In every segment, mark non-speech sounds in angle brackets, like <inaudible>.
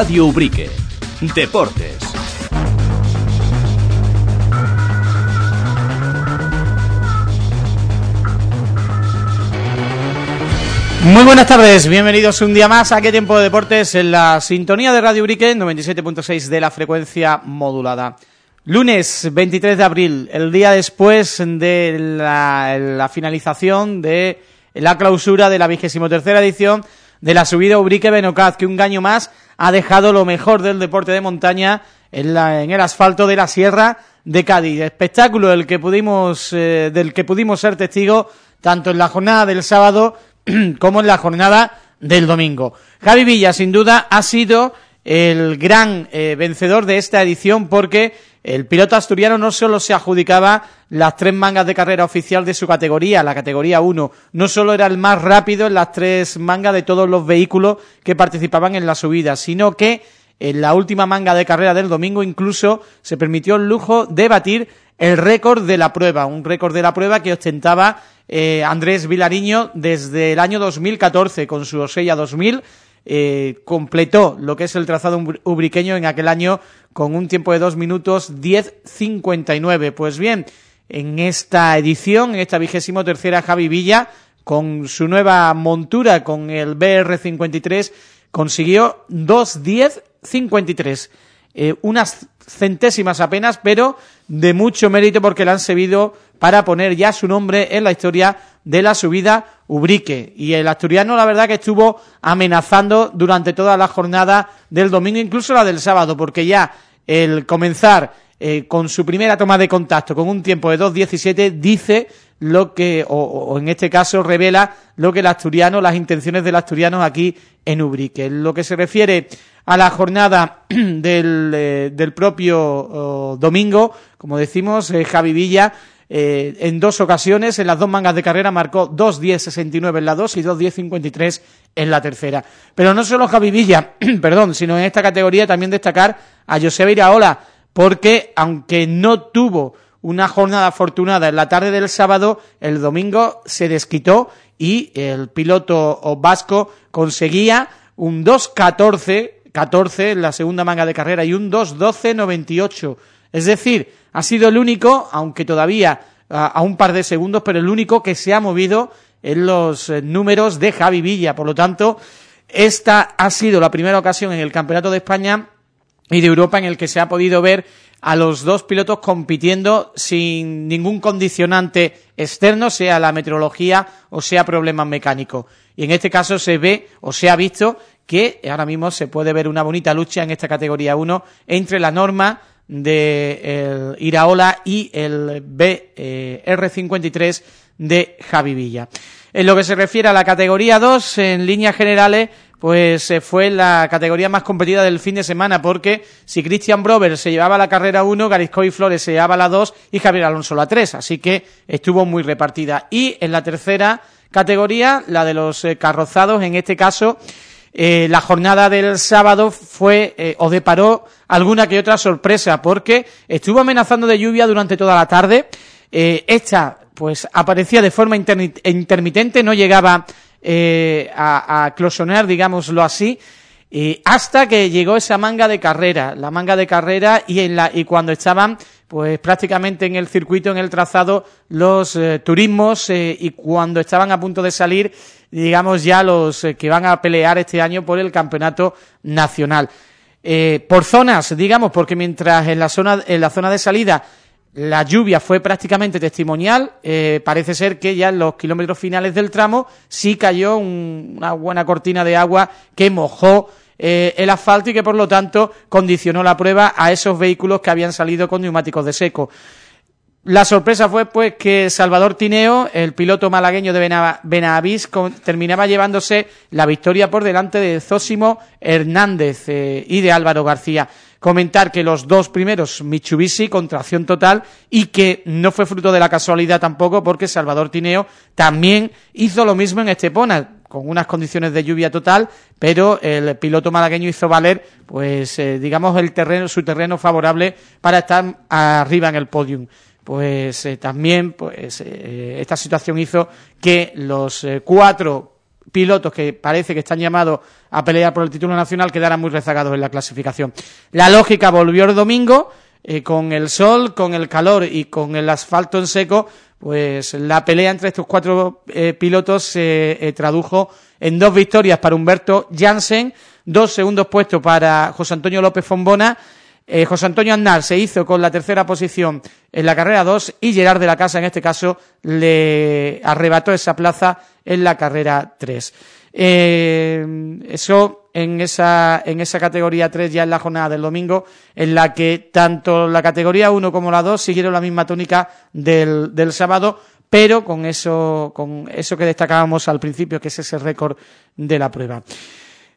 Radio Ubrique. Deportes. Muy buenas tardes, bienvenidos un día más a ¿Qué tiempo de deportes? En la sintonía de Radio Ubrique, 97.6 de la frecuencia modulada. Lunes 23 de abril, el día después de la, finalización de la clausura de la vigésimo tercera edición de la subida Ubrique Benocaz, que un año más ha dejado lo mejor del deporte de montaña en, el asfalto de la Sierra de Cádiz. Espectáculo del que pudimos, eh, del que pudimos ser testigos tanto en la jornada del sábado <clears throat> como en la jornada del domingo. Javi Villa, sin duda, ha sido el gran eh, vencedor de esta edición porque el piloto asturiano no solo se adjudicaba las tres mangas de carrera oficial de su categoría, la categoría 1, no solo era el más rápido en las tres mangas de todos los vehículos que participaban en la subida, sino que en la última manga de carrera del domingo incluso se permitió el lujo de batir el récord de la prueba, un récord de la prueba que ostentaba eh, Andrés Vilariño desde el año 2014 con su Osella 2000, eh, completó lo que es el trazado ubriqueño en aquel año con un tiempo de dos minutos 10.59. Pues bien, en esta edición, en esta vigésimo tercera, Javi Villa, con su nueva montura, con el BR53, consiguió 2.10.53. Eh, unas centésimas apenas, pero de mucho mérito porque le han servido para poner ya su nombre en la historia de la subida Ubrique. Y el asturiano, la verdad, que estuvo amenazando durante toda la jornada del domingo, incluso la del sábado, porque ya el comenzar eh, con su primera toma de contacto con un tiempo de 2.17 dice lo que, o, en este caso revela lo que el asturiano, las intenciones del asturiano aquí en Ubrique. En lo que se refiere a la jornada <clears throat> del, eh, del propio oh, domingo, como decimos, eh, Javi Villa eh, en dos ocasiones, en las dos mangas de carrera marcó 2.10.69 en la 2 y 2.10.53 en la tercera. Pero no solo Javi Villa, <clears throat> perdón, sino en esta categoría también destacar a José Iraola, porque aunque no tuvo una jornada afortunada en la tarde del sábado, el domingo se desquitó y el piloto vasco conseguía un 2.14 14 en la segunda manga de carrera y un 2.12.98. Es decir, ha sido el único, aunque todavía a, un par de segundos, pero el único que se ha movido en los eh, números de Javi Villa. Por lo tanto, esta ha sido la primera ocasión en el Campeonato de España y de Europa en el que se ha podido ver a los dos pilotos compitiendo sin ningún condicionante externo, sea la meteorología o sea problemas mecánicos. Y en este caso se ve o se ha visto que ahora mismo se puede ver una bonita lucha en esta categoría 1 entre la norma de el Iraola y el BR53 de Javi Villa. En lo que se refiere a la categoría 2, en líneas generales, pues eh, fue la categoría más competida del fin de semana, porque si Christian Brover se llevaba la carrera 1, Gariscoy Flores se llevaba la 2 y Javier Alonso la 3, así que estuvo muy repartida. Y en la tercera categoría, la de los eh, carrozados, en este caso, eh, la jornada del sábado fue eh, o deparó alguna que otra sorpresa porque estuvo amenazando de lluvia durante toda la tarde. Eh, esta pues aparecía de forma intermitente, no llegaba a, a closonar, digámoslo así, hasta que llegó esa manga de carrera, la manga de carrera y, en la, y cuando estaban pues prácticamente en el circuito, en el trazado, los turismos y cuando estaban a punto de salir digamos, ya los eh, que van a pelear este año por el campeonato nacional. Eh, por zonas, digamos, porque mientras en la zona, en la zona de salida la lluvia fue prácticamente testimonial, eh, parece ser que ya en los kilómetros finales del tramo sí cayó una buena cortina de agua que mojó el asfalto y que por lo tanto condicionó la prueba a esos vehículos que habían salido con neumáticos de seco. La sorpresa fue pues que Salvador Tineo, el piloto malagueño de Benavís, terminaba llevándose la victoria por delante de Zósimo Hernández eh, y de Álvaro García. Comentar que los dos primeros Mitsubishi con tracción total y que no fue fruto de la casualidad tampoco porque Salvador Tineo también hizo lo mismo en Estepona con unas condiciones de lluvia total, pero el piloto malagueño hizo valer, pues, eh, digamos, el terreno, su terreno favorable para estar arriba en el podium pues eh, también pues eh, esta situación hizo que los cuatro pilotos que parece que están llamados a pelear por el título nacional quedaran muy rezagados en la clasificación. La lógica volvió el domingo, con el sol, con el calor y con el asfalto en seco, pues la pelea entre estos cuatro eh, pilotos se eh, tradujo en dos victorias para Humberto Jansen, dos segundos puestos para José Antonio López Fombona, José Antonio Andar se hizo con la tercera posición en la carrera 2 y Gerard de la Casa, en este caso, le arrebató esa plaza en la carrera 3. Eh, eso en esa, en esa categoría 3 ya en la jornada del domingo, en la que tanto la categoría 1 como la 2 siguieron la misma tónica del, del sábado, pero con eso, con eso que destacábamos al principio, que es ese récord de la prueba.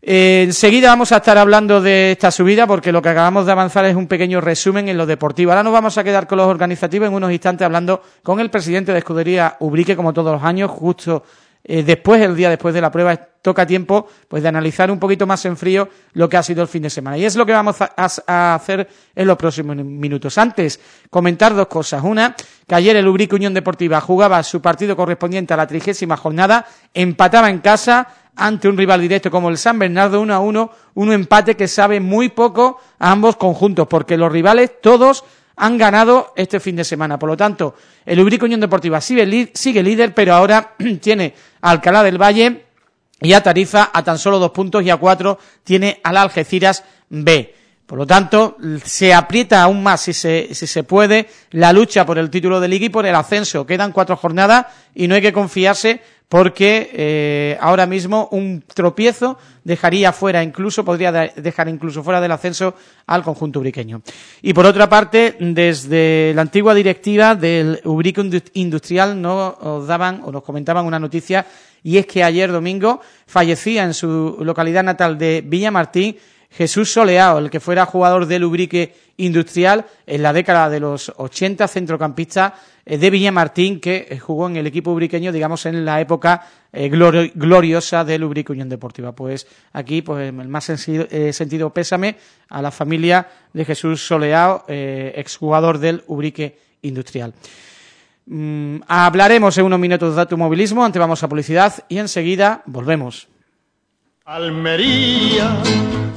Eh, enseguida vamos a estar hablando de esta subida porque lo que acabamos de avanzar es un pequeño resumen en lo deportivo. Ahora nos vamos a quedar con los organizativos en unos instantes hablando con el presidente de Escudería Ubrique, como todos los años, justo eh, después, el día después de la prueba, toca tiempo pues de analizar un poquito más en frío lo que ha sido el fin de semana. Y es lo que vamos a, hacer en los próximos minutos. Antes, comentar dos cosas. Una, que ayer el Ubrique Unión Deportiva jugaba su partido correspondiente a la trigésima jornada, empataba en casa ante un rival directo como el San Bernardo 1 a 1, un empate que sabe muy poco a ambos conjuntos, porque los rivales todos han ganado este fin de semana. Por lo tanto, el Ubrico Unión Deportiva sigue, sigue líder, pero ahora <clears throat> tiene Alcalá del Valle y a Tarifa a tan solo dos puntos y a cuatro tiene al Algeciras B. Por lo tanto, se aprieta aún más, si se, si se puede, la lucha por el título de Liga y por el ascenso. Quedan cuatro jornadas y no hay que confiarse porque eh, ahora mismo un tropiezo dejaría fuera incluso, podría dejar incluso fuera del ascenso al conjunto ubriqueño. Y por otra parte, desde la antigua directiva del Ubrico Industrial nos daban o nos comentaban una noticia y es que ayer domingo fallecía en su localidad natal de Villamartín Jesús Soleao, el que fuera jugador del Ubrique Industrial en la década de los 80, centrocampista eh, de Villamartín, que eh, jugó en el equipo ubriqueño, digamos, en la época eh, gloriosa del Ubrique Unión Deportiva. Pues aquí, pues el más sentido pésame a la familia de Jesús Soleao, exjugador del Ubrique Industrial. Mm, hablaremos en unos minutos de automovilismo, antes vamos a publicidad y enseguida volvemos. Almería.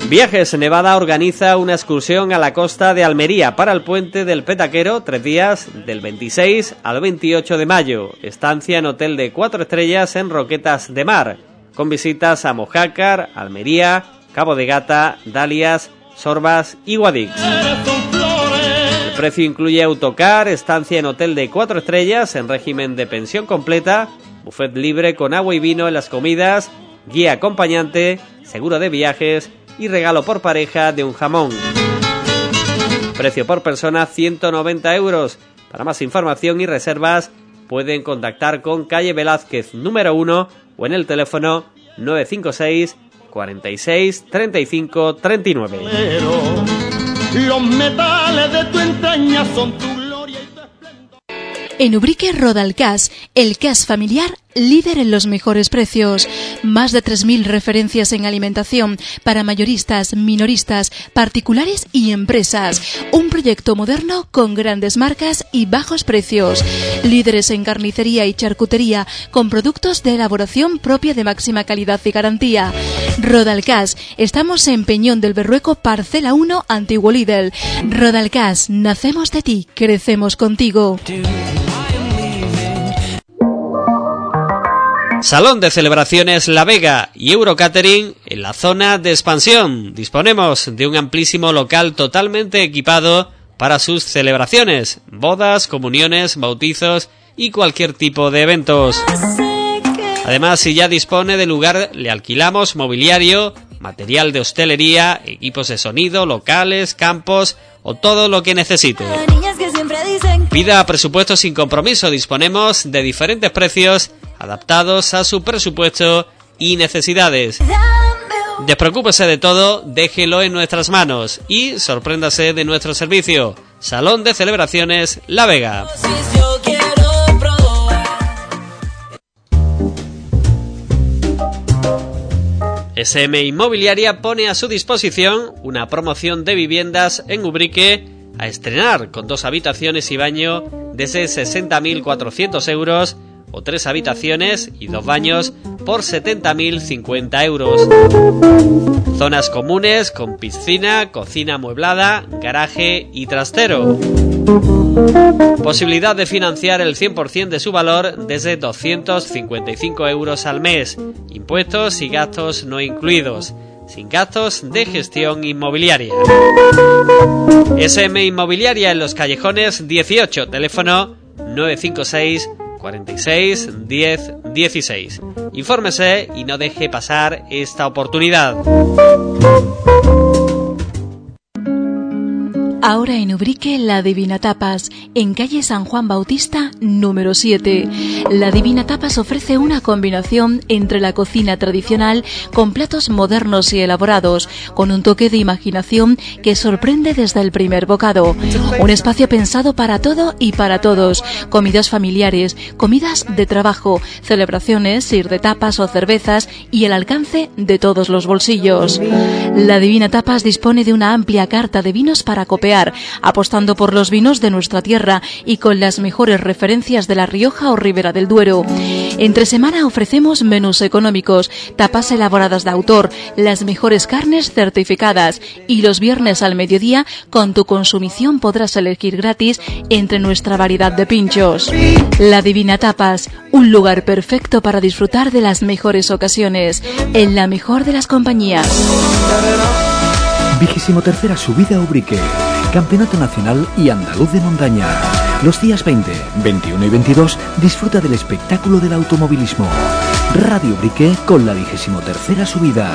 Viajes Nevada organiza una excursión a la costa de Almería para el puente del Petaquero, tres días, del 26 al 28 de mayo. Estancia en hotel de cuatro estrellas en Roquetas de Mar, con visitas a Mojácar, Almería, Cabo de Gata, Dalias, Sorbas y Guadix. El precio incluye autocar, estancia en hotel de cuatro estrellas en régimen de pensión completa, buffet libre con agua y vino en las comidas, guía acompañante, seguro de viajes y regalo por pareja de un jamón. Precio por persona 190 euros. Para más información y reservas pueden contactar con calle Velázquez número 1 o en el teléfono 956 46 35 39. Los metales de tu entraña son tu gloria y tu esplendor. En Ubrique Rodalcas, el CAS familiar líder en los mejores precios. Más de 3.000 referencias en alimentación para mayoristas, minoristas, particulares y empresas. Un proyecto moderno con grandes marcas y bajos precios. Líderes en carnicería y charcutería con productos de elaboración propia de máxima calidad y garantía. Rodalcas, estamos en Peñón del Berrueco, Parcela 1, Antiguo Lidl. Rodalcas, nacemos de ti, crecemos contigo. Salón de celebraciones La Vega y Eurocatering en la zona de expansión. Disponemos de un amplísimo local totalmente equipado para sus celebraciones, bodas, comuniones, bautizos y cualquier tipo de eventos. Además, si ya dispone de lugar, le alquilamos mobiliario, material de hostelería, equipos de sonido, locales, campos o todo lo que necesite. Pida presupuesto sin compromiso. Disponemos de diferentes precios adaptados a su presupuesto y necesidades. Despreocúpese de todo, déjelo en nuestras manos y sorpréndase de nuestro servicio. Salón de Celebraciones La Vega. SM Inmobiliaria pone a su disposición una promoción de viviendas en Ubrique a estrenar con dos habitaciones y baño desde 60.400 euros o tres habitaciones y dos baños por 70.050 euros. Zonas comunes con piscina, cocina amueblada, garaje y trastero. Posibilidad de financiar el 100% de su valor desde 255 euros al mes, impuestos y gastos no incluidos, sin gastos de gestión inmobiliaria. SM Inmobiliaria en los callejones 18, teléfono 956 46 10 16. Infórmese y no deje pasar esta oportunidad. Ahora en Ubrique, La Divina Tapas, en calle San Juan Bautista, número 7. La Divina Tapas ofrece una combinación entre la cocina tradicional con platos modernos y elaborados, con un toque de imaginación que sorprende desde el primer bocado. Un espacio pensado para todo y para todos. Comidas familiares, comidas de trabajo, celebraciones, ir de tapas o cervezas y el alcance de todos los bolsillos. La Divina Tapas dispone de una amplia carta de vinos para copiar apostando por los vinos de nuestra tierra y con las mejores referencias de La Rioja o Ribera del Duero. Entre semana ofrecemos menús económicos, tapas elaboradas de autor, las mejores carnes certificadas y los viernes al mediodía con tu consumición podrás elegir gratis entre nuestra variedad de pinchos. La Divina Tapas, un lugar perfecto para disfrutar de las mejores ocasiones, en la mejor de las compañías. Vigésimo tercera subida Ubrique. Campeonato Nacional y Andaluz de Montaña. Los días 20, 21 y 22 disfruta del espectáculo del automovilismo. Radio Brique con la vigésimo tercera subida.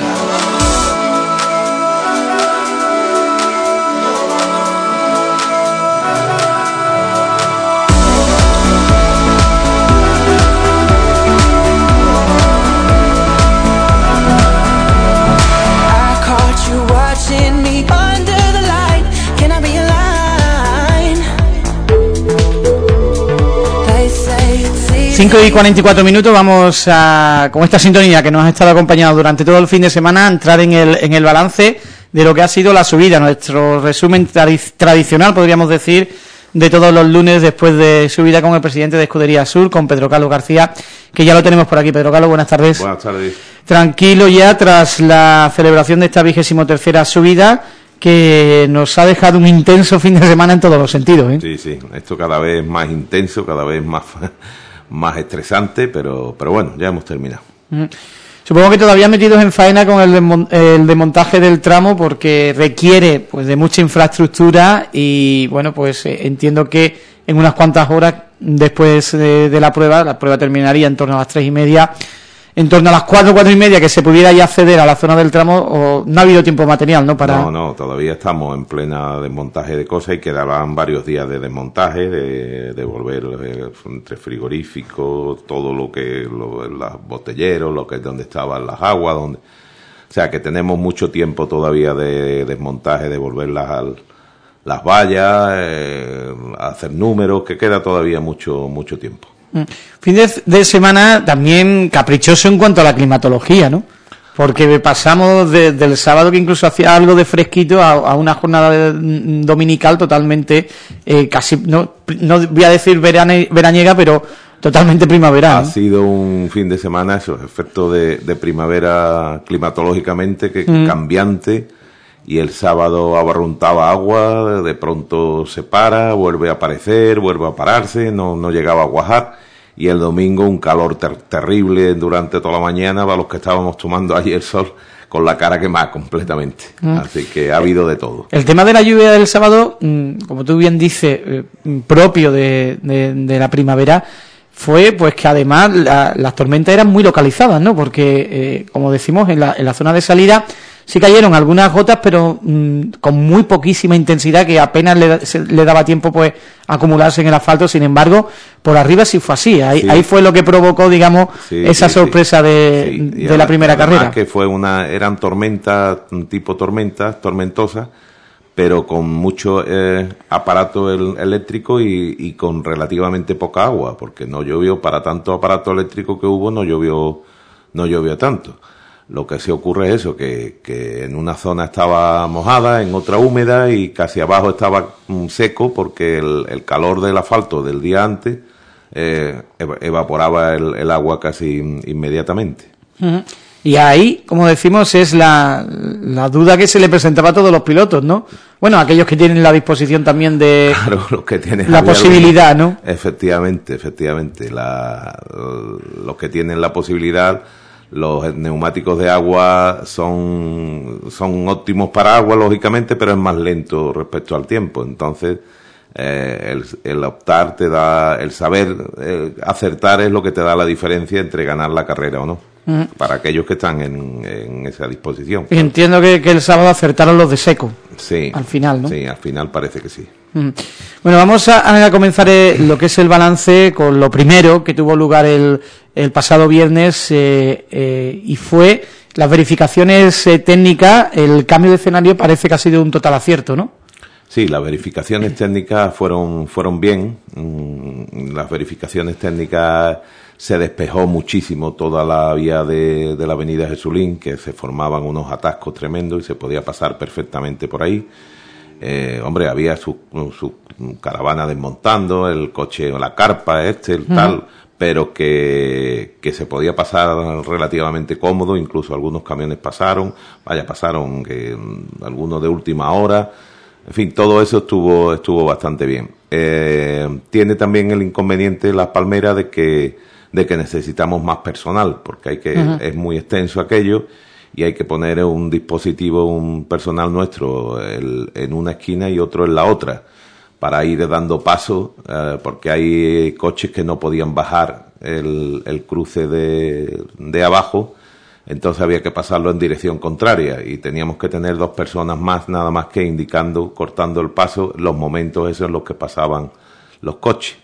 Y 44 minutos vamos a, con esta sintonía que nos ha estado acompañando durante todo el fin de semana, a entrar en el, en el balance de lo que ha sido la subida, nuestro resumen tradicional, podríamos decir, de todos los lunes después de subida con el presidente de Escudería Sur, con Pedro Carlos García, que ya lo tenemos por aquí. Pedro Carlos, buenas tardes. Buenas tardes. Tranquilo ya tras la celebración de esta vigésimo tercera subida, que nos ha dejado un intenso fin de semana en todos los sentidos. ¿eh? Sí, sí, esto cada vez más intenso, cada vez más más estresante, pero, pero bueno, ya hemos terminado. Supongo que todavía metidos en faena con el, el desmontaje del tramo porque requiere pues de mucha infraestructura y bueno, pues eh, entiendo que en unas cuantas horas después de, de, la prueba, la prueba terminaría en torno a las tres y media, en torno a las cuatro, cuatro y media que se pudiera ya acceder a la zona del tramo o no ha habido tiempo material, ¿no? Para... No, no, todavía estamos en plena desmontaje de cosas y quedaban varios días de desmontaje, de, de volver eh, entre frigoríficos, todo lo que, lo, los botelleros, lo que es donde estaban las aguas, donde... O sea que tenemos mucho tiempo todavía de desmontaje, de volverlas al, las vallas, eh, hacer números, que queda todavía mucho, mucho tiempo. Mm. Fin de, semana también caprichoso en cuanto a la climatología, ¿no? Porque pasamos del sábado que incluso hacía algo de fresquito a, una jornada mm, dominical totalmente eh, casi, no, no voy a decir veraniega, pero totalmente primavera. Ha sido un fin de semana, esos efectos de, primavera climatológicamente que mm. cambiante y el sábado abarruntaba agua, de pronto se para, vuelve a aparecer, vuelve a pararse, no, no llegaba a guajar y el domingo un calor terrible durante toda la mañana para los que estábamos tomando allí el sol con la cara quemada completamente. Mm. Así que ha habido de todo. El tema de la lluvia del sábado, mm, como tú bien dices, eh, propio de, de, la primavera, fue pues que además las tormentas eran muy localizadas, ¿no? Porque, eh, como decimos, en la, en la zona de salida Sí cayeron algunas gotas, pero mm, con muy poquísima intensidad, que apenas le, daba tiempo pues acumularse en el asfalto. Sin embargo, por arriba sí fue así. Ahí, fue lo que provocó, digamos, esa sorpresa de, la primera carrera. que fue una, eran tormentas, tipo tormentas, tormentosas, pero con mucho eh, aparato eléctrico y, y, con relativamente poca agua, porque no llovió, para tanto aparato eléctrico que hubo, no llovió, no llovió tanto. Lo que se ocurre es eso, que, que, en una zona estaba mojada, en otra húmeda y casi abajo estaba mm, seco porque el, calor del asfalto del día antes eh, evaporaba el, agua casi inmediatamente. Y ahí, como decimos, es la, la, duda que se le presentaba a todos los pilotos, ¿no? Bueno, aquellos que tienen la disposición también de... <laughs> Claro, los que tienen... La posibilidad, ¿no? Efectivamente, efectivamente. La, los que tienen la posibilidad, los neumáticos de agua son, son óptimos para agua, lógicamente, pero es más lento respecto al tiempo. Entonces, eh, el, el, optar te da, el saber eh, acertar es lo que te da la diferencia entre ganar la carrera o no para aquellos que están en, esa disposición. entiendo que, el sábado acertaron los de seco. Sí. Al final, ¿no? Sí, al final parece que sí. Bueno, vamos a, comenzar eh, lo que es el balance con lo primero que tuvo lugar el, pasado viernes eh, eh, y fue las verificaciones técnicas. El cambio de escenario parece que ha sido un total acierto, ¿no? Sí, las verificaciones técnicas fueron, fueron bien. Mm, las verificaciones técnicas se despejó muchísimo toda la vía de, la avenida Jesulín, que se formaban unos atascos tremendos y se podía pasar perfectamente por ahí. Eh, hombre, había su, su, caravana desmontando, el coche o la carpa, este, el tal, pero que, que, se podía pasar relativamente cómodo, incluso algunos camiones pasaron, vaya, pasaron que, mm, algunos de última hora, en fin, todo eso estuvo, estuvo bastante bien. Eh, tiene también el inconveniente la palmera de que de que necesitamos más personal, porque hay que, es muy extenso aquello y hay que poner un dispositivo, un personal nuestro en una esquina y otro en la otra, para ir dando paso, eh, porque hay coches que no podían bajar el, el cruce de, de abajo, entonces había que pasarlo en dirección contraria y teníamos que tener dos personas más, nada más que indicando, cortando el paso, los momentos esos en los que pasaban los coches.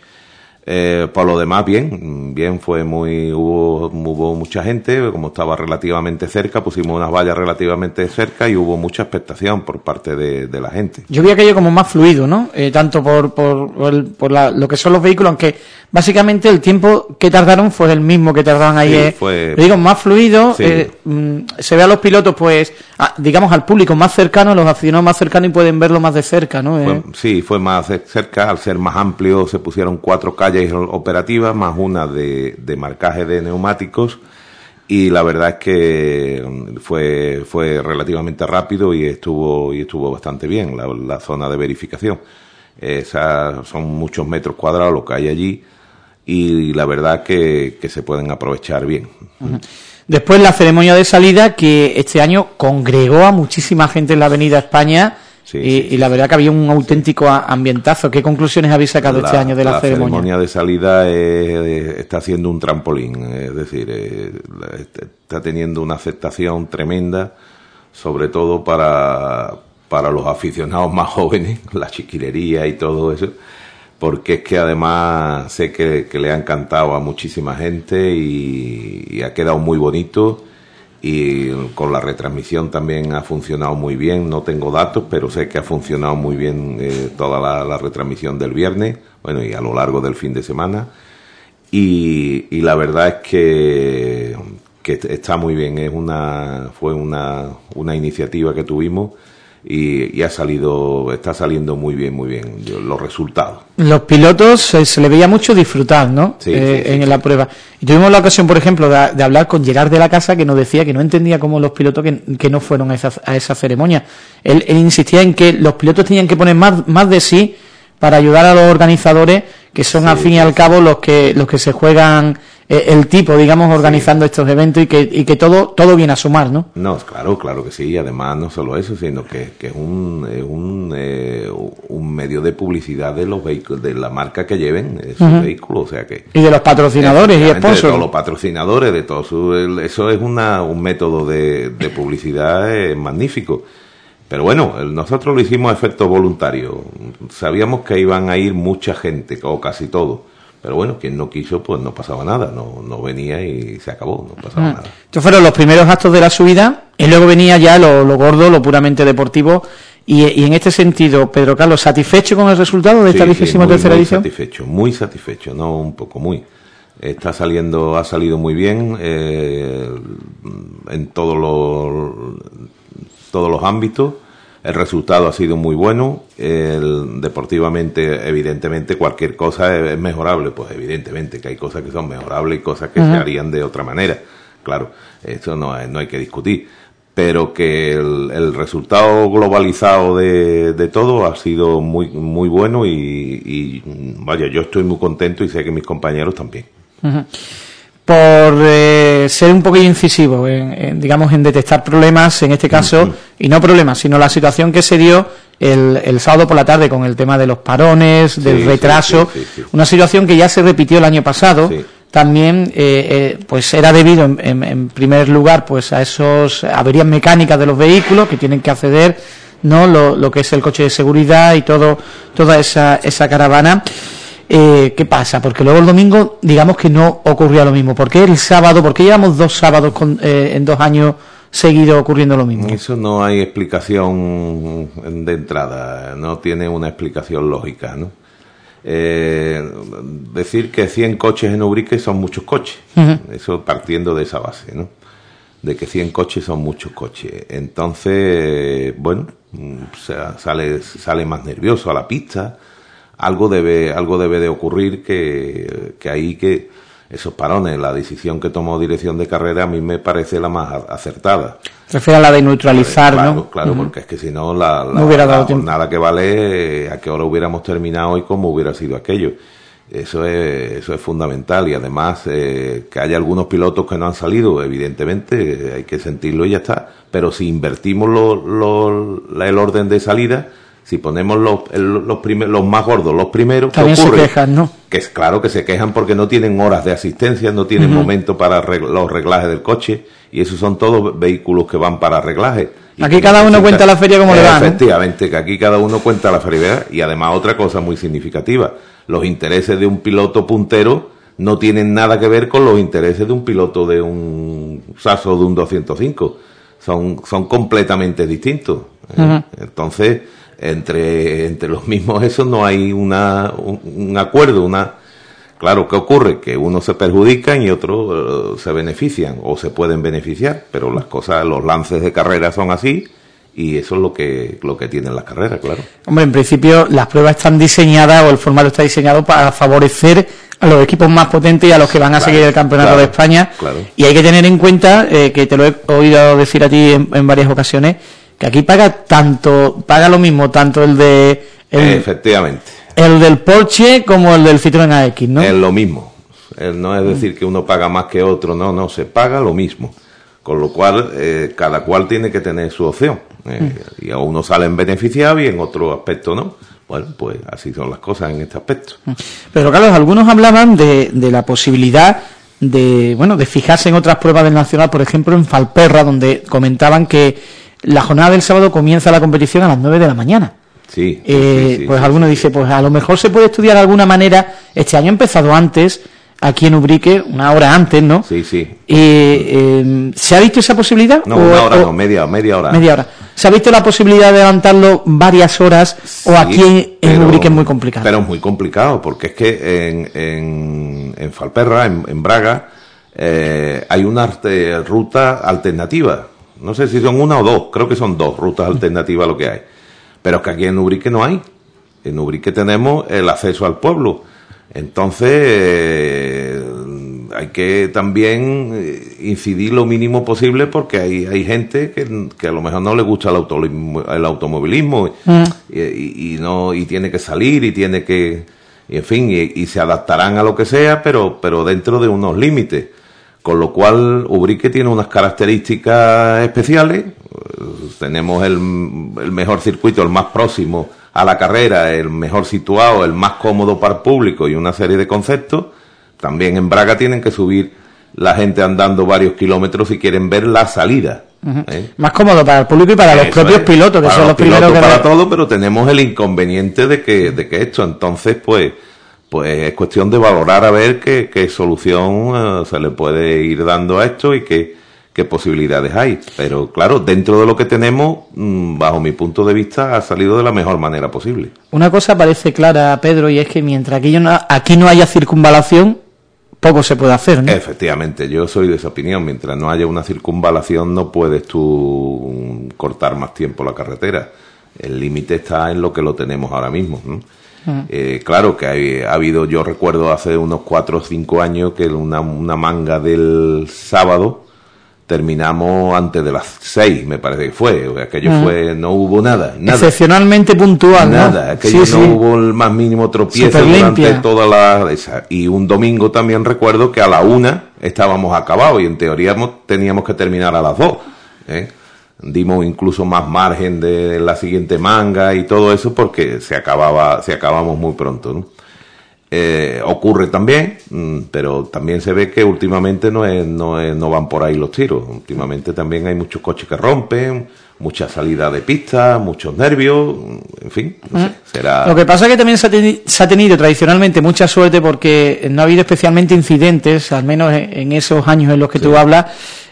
Eh, por lo demás, bien, bien fue muy, hubo, hubo mucha gente, como estaba relativamente cerca, pusimos unas vallas relativamente cerca y hubo mucha expectación por parte de, la gente. Yo vi aquello como más fluido, ¿no? Eh, tanto por, por, por lo que son los vehículos, aunque básicamente el tiempo que tardaron fue el mismo que tardaron ahí. Eh, fue... digo, más fluido, eh, mm, se ve a los pilotos, pues, digamos, al público más cercano, los aficionados más cercanos y pueden verlo más de cerca, ¿no? Eh, sí, fue más cerca, al ser más amplio se pusieron cuatro calles operativas, más una de, de marcaje de neumáticos y la verdad es que mm, fue fue relativamente rápido y estuvo y estuvo bastante bien la, la zona de verificación. Esa, son muchos metros cuadrados lo que hay allí y la verdad que, que se pueden aprovechar bien. Después la ceremonia de salida que este año congregó a muchísima gente en la Avenida España y, la verdad que había un auténtico ambientazo. ¿Qué conclusiones habéis sacado este año de la, ceremonia? La ceremonia de salida está haciendo un trampolín, es decir, eh, está teniendo una aceptación tremenda, sobre todo para, para los aficionados más jóvenes, <laughs> la chiquilería y todo eso porque es que además sé que, le ha encantado a muchísima gente y, ha quedado muy bonito y con la retransmisión también ha funcionado muy bien, no tengo datos, pero sé que ha funcionado muy bien eh, toda la, retransmisión del viernes, bueno, y a lo largo del fin de semana. Y, y la verdad es que, que está muy bien, es una, fue una, una iniciativa que tuvimos y, ha salido, está saliendo muy bien, muy bien los resultados. Los pilotos eh, se le veía mucho disfrutar, ¿no? Eh, en la prueba. Y tuvimos la ocasión, por ejemplo, de, hablar con Gerard de la Casa, que nos decía que no entendía cómo los pilotos que, no fueron a esa, a esa ceremonia. Él, insistía en que los pilotos tenían que poner más, más de sí para ayudar a los organizadores, que son al fin y al cabo los que, los que se juegan el tipo, digamos, organizando estos eventos y que, y que todo, todo viene a sumar, ¿no? No, claro, claro que sí. Además, no solo eso, sino que, que es un, un, eh, un medio de publicidad de los vehículos, de la marca que lleven esos vehículos, o sea que... Y de los patrocinadores y sponsors. De todos los patrocinadores, de todo su, eso es una, un método de, de publicidad eh, magnífico. Pero bueno, nosotros lo hicimos a efecto voluntario. Sabíamos que iban a ir mucha gente, o casi todo pero bueno, quien no quiso, pues no pasaba nada, no, no venía y se acabó, no pasaba nada. Estos fueron los primeros actos de la subida, y luego venía ya lo, gordo, lo puramente deportivo. Y, en este sentido, Pedro Carlos, ¿satisfecho con el resultado de esta vigésima tercera edición? Muy satisfecho, muy satisfecho, no un poco, muy. Está saliendo, ha salido muy bien eh, en todos los, todos los ámbitos el resultado ha sido muy bueno. El, deportivamente, evidentemente, cualquier cosa es, mejorable. Pues evidentemente que hay cosas que son mejorables y cosas que se harían de otra manera. claro, eso no, no hay que discutir. Pero que el, resultado globalizado de, de, todo ha sido muy, muy bueno y, vaya, yo estoy muy contento y sé que mis compañeros también. Por eh, ser un poquillo incisivo, en, digamos, en detectar problemas, en este caso, y no problemas, sino la situación que se dio el, el, sábado por la tarde con el tema de los parones, del retraso, una situación que ya se repitió el año pasado. También, eh, eh, pues era debido, en, primer lugar, pues a esos averías mecánicas de los vehículos que tienen que acceder, no, lo, lo que es el coche de seguridad y todo, toda esa, esa caravana. Eh, ¿Qué pasa? Porque luego el domingo, digamos que no ocurría lo mismo. ¿Por qué el sábado? ¿Por qué llevamos dos sábados eh, en dos años seguido ocurriendo lo mismo. Eso no hay explicación de entrada, no tiene una explicación lógica, ¿no? Eh, decir que 100 coches en Ubrique son muchos coches, eso partiendo de esa base, ¿no? De que 100 coches son muchos coches. Entonces, bueno, sale, sale más nervioso a la pista, algo debe, algo debe de ocurrir que, que ahí que esos parones, la decisión que tomó dirección de carrera a mí me parece la más acertada. Se refiere a la de neutralizar, claro, ¿no? Claro, porque es que si no, la, la, no hubiera dado nada que vale eh, a qué hora hubiéramos terminado y cómo hubiera sido aquello. Eso es, eso es fundamental y además eh, que haya algunos pilotos que no han salido, evidentemente, hay que sentirlo y ya está. Pero si invertimos lo, lo, el orden de salida, si ponemos los, los, los más gordos, los primeros, También se quejan, ¿no? Que es claro que se quejan porque no tienen horas de asistencia, no tienen momento para los reglajes del coche, y esos son todos vehículos que van para reglaje. aquí cada uno cuenta la feria como le va. Efectivamente, que aquí cada uno cuenta la feria. Y además otra cosa muy significativa, los intereses de un piloto puntero no tienen nada que ver con los intereses de un piloto de un Saso de un 205. Son, son completamente distintos. ¿eh? Entonces, entre, entre los mismos esos no hay una, un, acuerdo, una... Claro, ¿qué ocurre? Que unos se perjudican y otros eh, se benefician o se pueden beneficiar, pero las cosas, los lances de carrera son así y eso es lo que, lo que tienen las carreras, claro. Hombre, en principio las pruebas están diseñadas o el formato está diseñado para favorecer a los equipos más potentes y a los que van a seguir el Campeonato de España. Y hay que tener en cuenta, eh, que te lo he oído decir a ti en varias ocasiones, que aquí paga tanto, paga lo mismo tanto el de... Efectivamente. El del Porsche como el del Citroën AX, ¿no? Es lo mismo. No es decir que uno paga más que otro, no, no, se paga lo mismo. Con lo cual, eh, cada cual tiene que tener su opción. Eh, mm. Y a uno salen beneficiados y en otro aspecto no. Bueno, pues así son las cosas en este aspecto. Mm. Pero Carlos, algunos hablaban de, de la posibilidad de, bueno, de fijarse en otras pruebas del Nacional, por ejemplo en Falperra, donde comentaban que la jornada del sábado comienza la competición a las 9 de la mañana. Sí, eh, pues alguno dice, pues a lo mejor se puede estudiar de alguna manera. Este año ha empezado antes, aquí en Ubrique, una hora antes, ¿no? Sí, sí. Eh, ¿Se ha visto esa posibilidad? No, una hora no, media, media hora. Media hora. ¿Se ha visto la posibilidad de levantarlo varias horas o aquí en Ubrique es muy complicado? Pero es muy complicado, porque es que en, en, en Falperra, en, Braga, eh, hay una ruta alternativa no sé si son una o dos, creo que son dos rutas alternativas lo que hay. Pero es que aquí en Ubrique no hay. En Ubrique tenemos el acceso al pueblo. Entonces, eh, hay que también eh, incidir lo mínimo posible porque hay, hay gente que, a lo mejor no le gusta el, el automovilismo mm. y, no y tiene que salir y tiene que en fin y, se adaptarán a lo que sea pero pero dentro de unos límites con lo cual Ubrique tiene unas características especiales. Tenemos el, mejor circuito, el más próximo a la carrera, el mejor situado, el más cómodo para el público y una serie de conceptos. También en Braga tienen que subir la gente andando varios kilómetros si quieren ver la salida. ¿eh? Más cómodo para el público y para los propios pilotos, que son los, primeros que... Para todo, pero tenemos el inconveniente de que, de que esto, entonces, pues pues es cuestión de valorar a ver qué, qué solución eh, se le puede ir dando a esto y qué, qué posibilidades hay. Pero claro, dentro de lo que tenemos, mm, bajo mi punto de vista, ha salido de la mejor manera posible. Una cosa parece clara, Pedro, y es que mientras aquí no, aquí no haya circunvalación, poco se puede hacer, ¿no? Efectivamente, yo soy de esa opinión. Mientras no haya una circunvalación, no puedes tú mm, cortar más tiempo la carretera. El límite está en lo que lo tenemos ahora mismo. ¿no? Eh, claro que ha habido, yo recuerdo hace unos cuatro o cinco años que una, una manga del sábado terminamos antes de las seis, me parece que fue. Aquello fue, no hubo nada, nada. Excepcionalmente puntual, Nada, aquello no hubo el más mínimo tropiezo durante toda la... Esa. Y un domingo también recuerdo que a la una estábamos acabados y en teoría teníamos que terminar a las dos. ¿eh? Dimos incluso más margen de la siguiente manga y todo eso porque se acababa, se acabamos muy pronto, ¿no? Eh, ocurre también, mm, pero también se ve que últimamente no, es, no, es, no van por ahí los tiros. Últimamente también hay muchos coches que rompen, mucha salida de pista, muchos nervios, en fin, no sé, será... Lo que pasa es que también se ha, tenido tradicionalmente mucha suerte porque no ha habido especialmente incidentes, al menos en, esos años en los que tú hablas,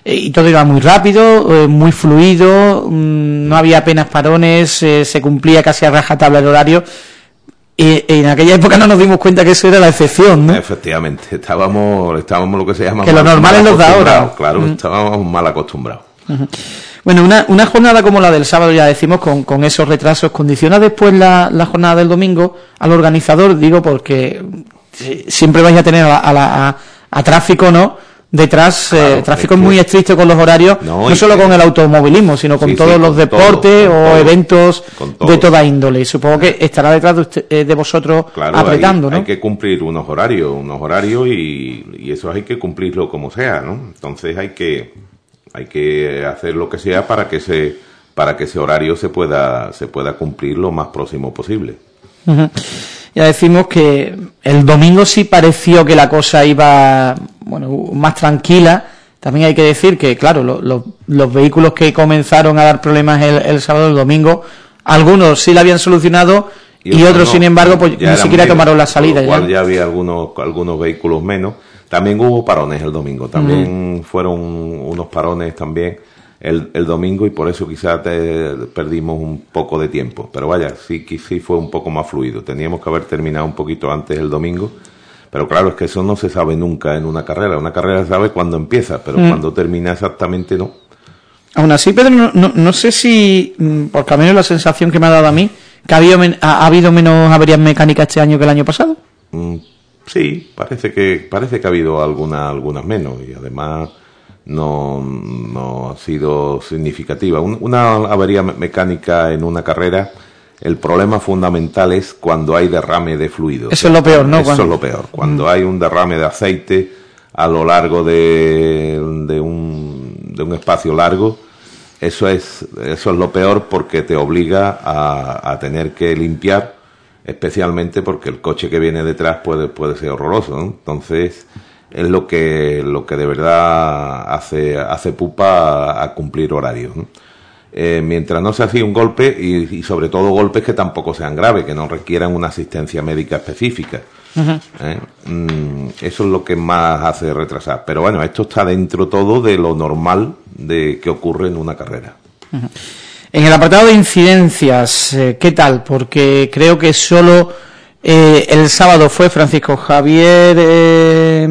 y todo iba muy rápido, eh, muy fluido, mm, no había apenas parones, se cumplía casi a rajatabla el horario y, en aquella época no nos dimos cuenta que eso era la excepción, ¿no? Efectivamente, estábamos, estábamos lo que se llama... Que lo normal es los de ahora. Claro, estábamos mal acostumbrados. Bueno, una, una, jornada como la del sábado, ya decimos, con, con esos retrasos, ¿condiciona después la, la, jornada del domingo al organizador? Digo, porque siempre vais a tener a, a, a tráfico, ¿no?, detrás, eh, tráfico es muy estricto con los horarios, no, solo con el automovilismo, sino con todos los deportes o eventos de toda índole. Supongo que estará detrás de, usted, eh, de vosotros apretando, ¿no? Hay que cumplir unos horarios, unos horarios y, y, eso hay que cumplirlo como sea, ¿no? Entonces hay que, hay que hacer lo que sea para que ese, para que ese horario se pueda, se pueda cumplir lo más próximo posible ya decimos que el domingo sí pareció que la cosa iba bueno más tranquila. También hay que decir que, claro, los vehículos que comenzaron a dar problemas el, sábado y el domingo, algunos sí la habían solucionado y, otros, sin embargo, pues ni siquiera tomaron la salida. ya. ya había algunos, algunos vehículos menos. También hubo parones el domingo, también fueron unos parones también el, el domingo y por eso quizás perdimos un poco de tiempo. Pero vaya, sí, sí fue un poco más fluido. Teníamos que haber terminado un poquito antes el domingo. Pero claro, es que eso no se sabe nunca en una carrera. Una carrera se sabe cuando empieza, pero mm. cuando termina exactamente no. Aún así, Pedro, no, no, sé si, mm, porque a menos la sensación que me ha dado a mí, que ha habido, ha, habido menos averías mecánicas este año que el año pasado. Mm, sí, parece que, parece que ha habido alguna, algunas menos y además no, no ha sido significativa. una avería mecánica en una carrera, el problema fundamental es cuando hay derrame de fluido. Eso es lo peor, ¿no? Eso es lo peor. Cuando mm. hay un derrame de aceite a lo largo de, de, un, de un espacio largo, eso es, eso es lo peor porque te obliga a, a tener que limpiar, especialmente porque el coche que viene detrás puede, puede ser horroroso. Entonces, es lo que, lo que de verdad hace, hace pupa a, cumplir horarios. Eh, mientras no se hace un golpe y, sobre todo golpes que tampoco sean graves, que no requieran una asistencia médica específica. ¿Eh? Mm, eso es lo que más hace retrasar. Pero bueno, esto está dentro todo de lo normal de que ocurre en una carrera. En el apartado de incidencias, eh, ¿qué tal? Porque creo que solo eh, el sábado fue Francisco Javier eh,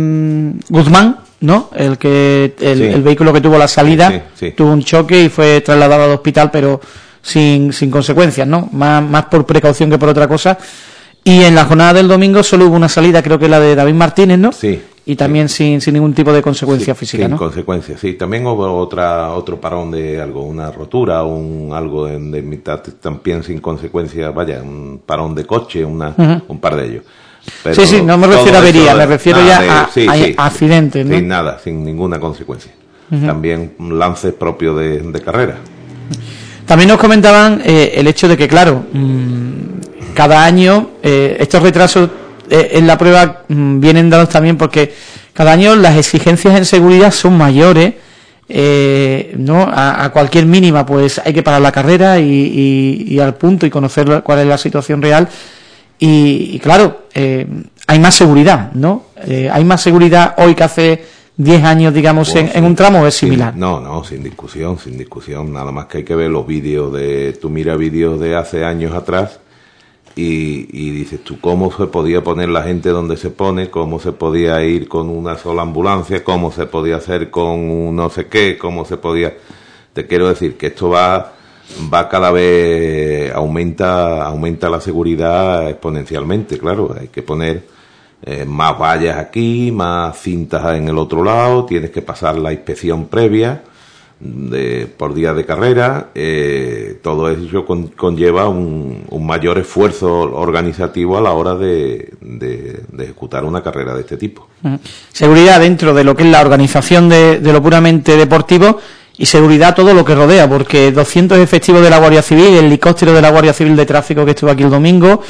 Guzmán, ¿no? El que el, vehículo que tuvo la salida tuvo un choque y fue trasladado al hospital, pero sin, sin consecuencias, ¿no? Más, más por precaución que por otra cosa. Y en la jornada del domingo solo hubo una salida, creo que la de David Martínez, ¿no? Sí y también sin, sin ningún tipo de consecuencia física, sin consecuencias, sí. También hubo otra, otro parón de algo, una rotura, un algo de, mitad, también sin consecuencias, vaya, un parón de coche, una, un par de ellos. sí, sí, no me refiero a avería, me refiero ya a, accidentes, Sin nada, sin ninguna consecuencia. También lances propios de, de, carrera. También nos comentaban eh, el hecho de que, claro, mm, cada año eh, estos retrasos en la prueba mm, vienen dados también porque cada año las exigencias en seguridad son mayores, eh, ¿no? A, cualquier mínima, pues hay que parar la carrera y, al punto y conocer cuál es la situación real. Y, claro, eh, hay más seguridad, ¿no? hay más seguridad hoy que hace 10 años, digamos, en, un tramo es similar. no, no, sin discusión, sin discusión. Nada más que hay que ver los vídeos de. Tú mira vídeos de hace años atrás y, y, dices tú, ¿cómo se podía poner la gente donde se pone? ¿Cómo se podía ir con una sola ambulancia? ¿Cómo se podía hacer con un no sé qué? ¿Cómo se podía...? Te quiero decir que esto va, va cada vez, aumenta, aumenta la seguridad exponencialmente, claro, hay que poner eh, más vallas aquí, más cintas en el otro lado, tienes que pasar la inspección previa, de, por día de carrera, eh, todo eso conlleva un, mayor esfuerzo organizativo a la hora de, ejecutar una carrera de este tipo. Seguridad dentro de lo que es la organización de, de lo puramente deportivo y seguridad todo lo que rodea, porque 200 efectivos de la Guardia Civil, el helicóptero de la Guardia Civil de Tráfico que estuvo aquí el domingo,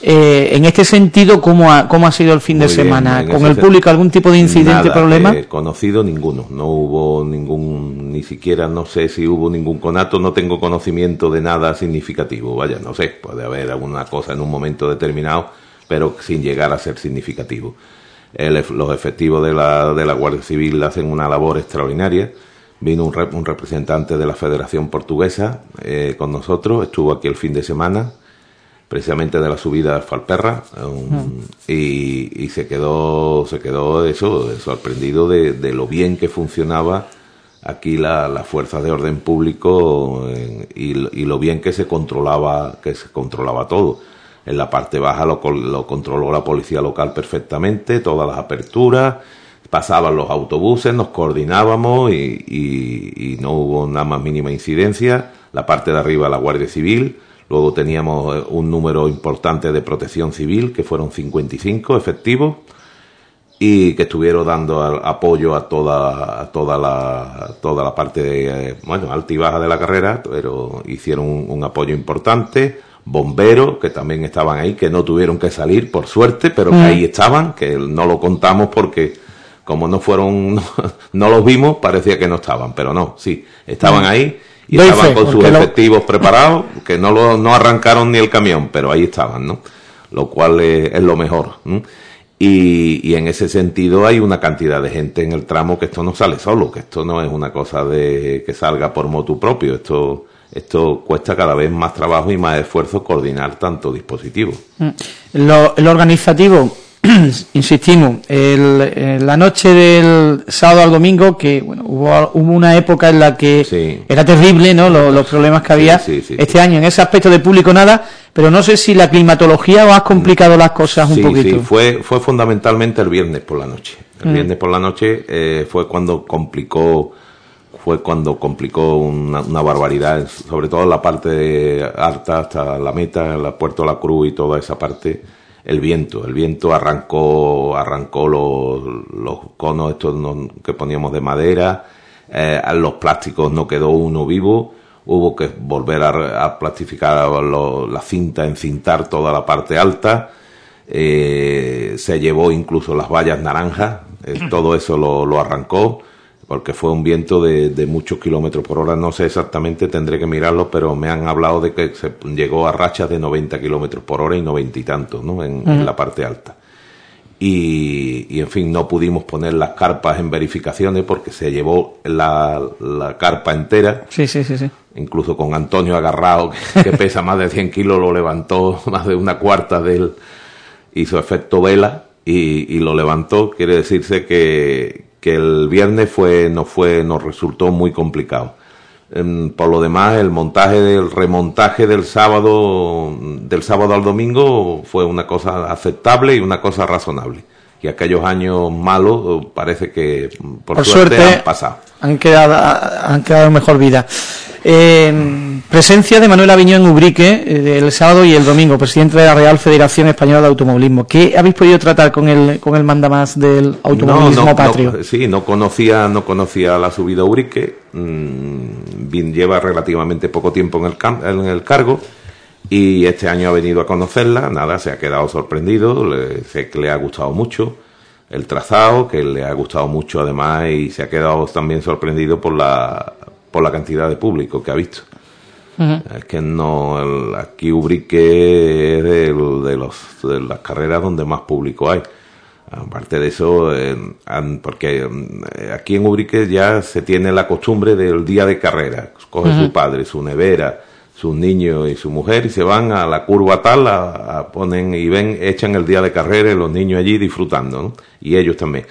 eh, en este sentido, ¿cómo ha, ¿cómo ha sido el fin de semana? ¿Con el público algún tipo de incidente, problema? He conocido ninguno, no hubo ningún, ni siquiera, no sé si hubo ningún conato, no tengo conocimiento de nada significativo, vaya, no sé, puede haber alguna cosa en un momento determinado, pero sin llegar a ser significativo. los efectivos de la, de la Guardia Civil hacen una labor extraordinaria, Vino un, representante de la Federación Portuguesa eh, con nosotros, estuvo aquí el fin de semana, precisamente de la subida a Falperra, y, se quedó, se quedó eso, sorprendido de, lo bien que funcionaba aquí la, las fuerzas de orden público eh, y, lo bien que se controlaba, que se controlaba todo. En la parte baja lo, lo controló la policía local perfectamente, todas las aperturas pasaban los autobuses, nos coordinábamos y, no hubo nada más mínima incidencia. La parte de arriba la Guardia Civil, luego teníamos eh, un número importante de protección civil, que fueron 55 efectivos, y que estuvieron dando apoyo a toda, toda, la, toda la parte, de, eh, bueno, alta y baja de la carrera, pero hicieron un, apoyo importante bomberos que también estaban ahí, que no tuvieron que salir, por suerte, pero que mm. ahí estaban, que no lo contamos porque como no fueron, <laughs> no, los vimos, parecía que no estaban, pero no, sí, estaban ahí y estaban con sus efectivos preparados, que no, lo, no arrancaron ni el camión, pero ahí estaban, ¿no? Lo cual es, lo mejor. Y, y, en ese sentido hay una cantidad de gente en el tramo que esto no sale solo, que esto no es una cosa de que salga por motu propio, esto, esto cuesta cada vez más trabajo y más esfuerzo coordinar tanto dispositivos. Mm. Lo, lo organizativo <clears throat> insistimos, el, la noche del sábado al domingo, que bueno, hubo, hubo una época en la que era terrible, ¿no? Los, problemas que había este año en ese aspecto de público nada, pero no sé si la climatología o has complicado las cosas un poquito. Sí, fue, fue fundamentalmente el viernes por la noche. El mm. viernes por la noche eh, fue cuando complicó fue cuando complicó una, una, barbaridad, sobre todo la parte alta hasta la meta, el puerto La Cruz y toda esa parte el viento. El viento arrancó, arrancó los, los conos estos que poníamos de madera, eh, los plásticos no quedó uno vivo, hubo que volver a, plastificar la cinta, encintar toda la parte alta, eh, se llevó incluso las vallas naranjas, eh, <clears throat> todo eso lo, lo arrancó porque fue un viento de, de, muchos kilómetros por hora, no sé exactamente, tendré que mirarlo, pero me han hablado de que se llegó a rachas de 90 kilómetros por hora y noventa y tantos, ¿no? En, la parte alta. Y, y, en fin, no pudimos poner las carpas en verificaciones porque se llevó la, la carpa entera. Sí, sí, sí, sí. Incluso con Antonio agarrado, <laughs> que, pesa más de 100 kilos, lo levantó <laughs> más de una cuarta de él, hizo efecto vela y, y lo levantó. Quiere decirse que, que el viernes fue, nos fue, nos resultó muy complicado. Em, por lo demás, el montaje del remontaje del sábado, del sábado al domingo fue una cosa aceptable y una cosa razonable. Y aquellos años malos parece que por, suerte, han pasado. Han quedado, han quedado mejor vida. Eh, presencia de Manuel Aviñón en Ubrique eh, el sábado y el domingo, presidente de la Real Federación Española de Automovilismo. ¿Qué habéis podido tratar con el, con el mandamás del automovilismo patrio? sí, no conocía, no conocía la subida a Ubrique, mm, lleva relativamente poco tiempo en el, en el cargo y este año ha venido a conocerla, nada, se ha quedado sorprendido, le, sé que le ha gustado mucho el trazado, que le ha gustado mucho además y se ha quedado también sorprendido por la por la cantidad de público que ha visto. Es que no, aquí Ubrique es de, los, de las carreras donde más público hay. Aparte de eso, porque eh, aquí en Ubrique ya se tiene la costumbre del día de carrera. Coge su padre, su nevera, sus niños y su mujer y se van a la curva tal, a, ponen y ven, echan el día de carrera y los niños allí disfrutando, Y ellos también.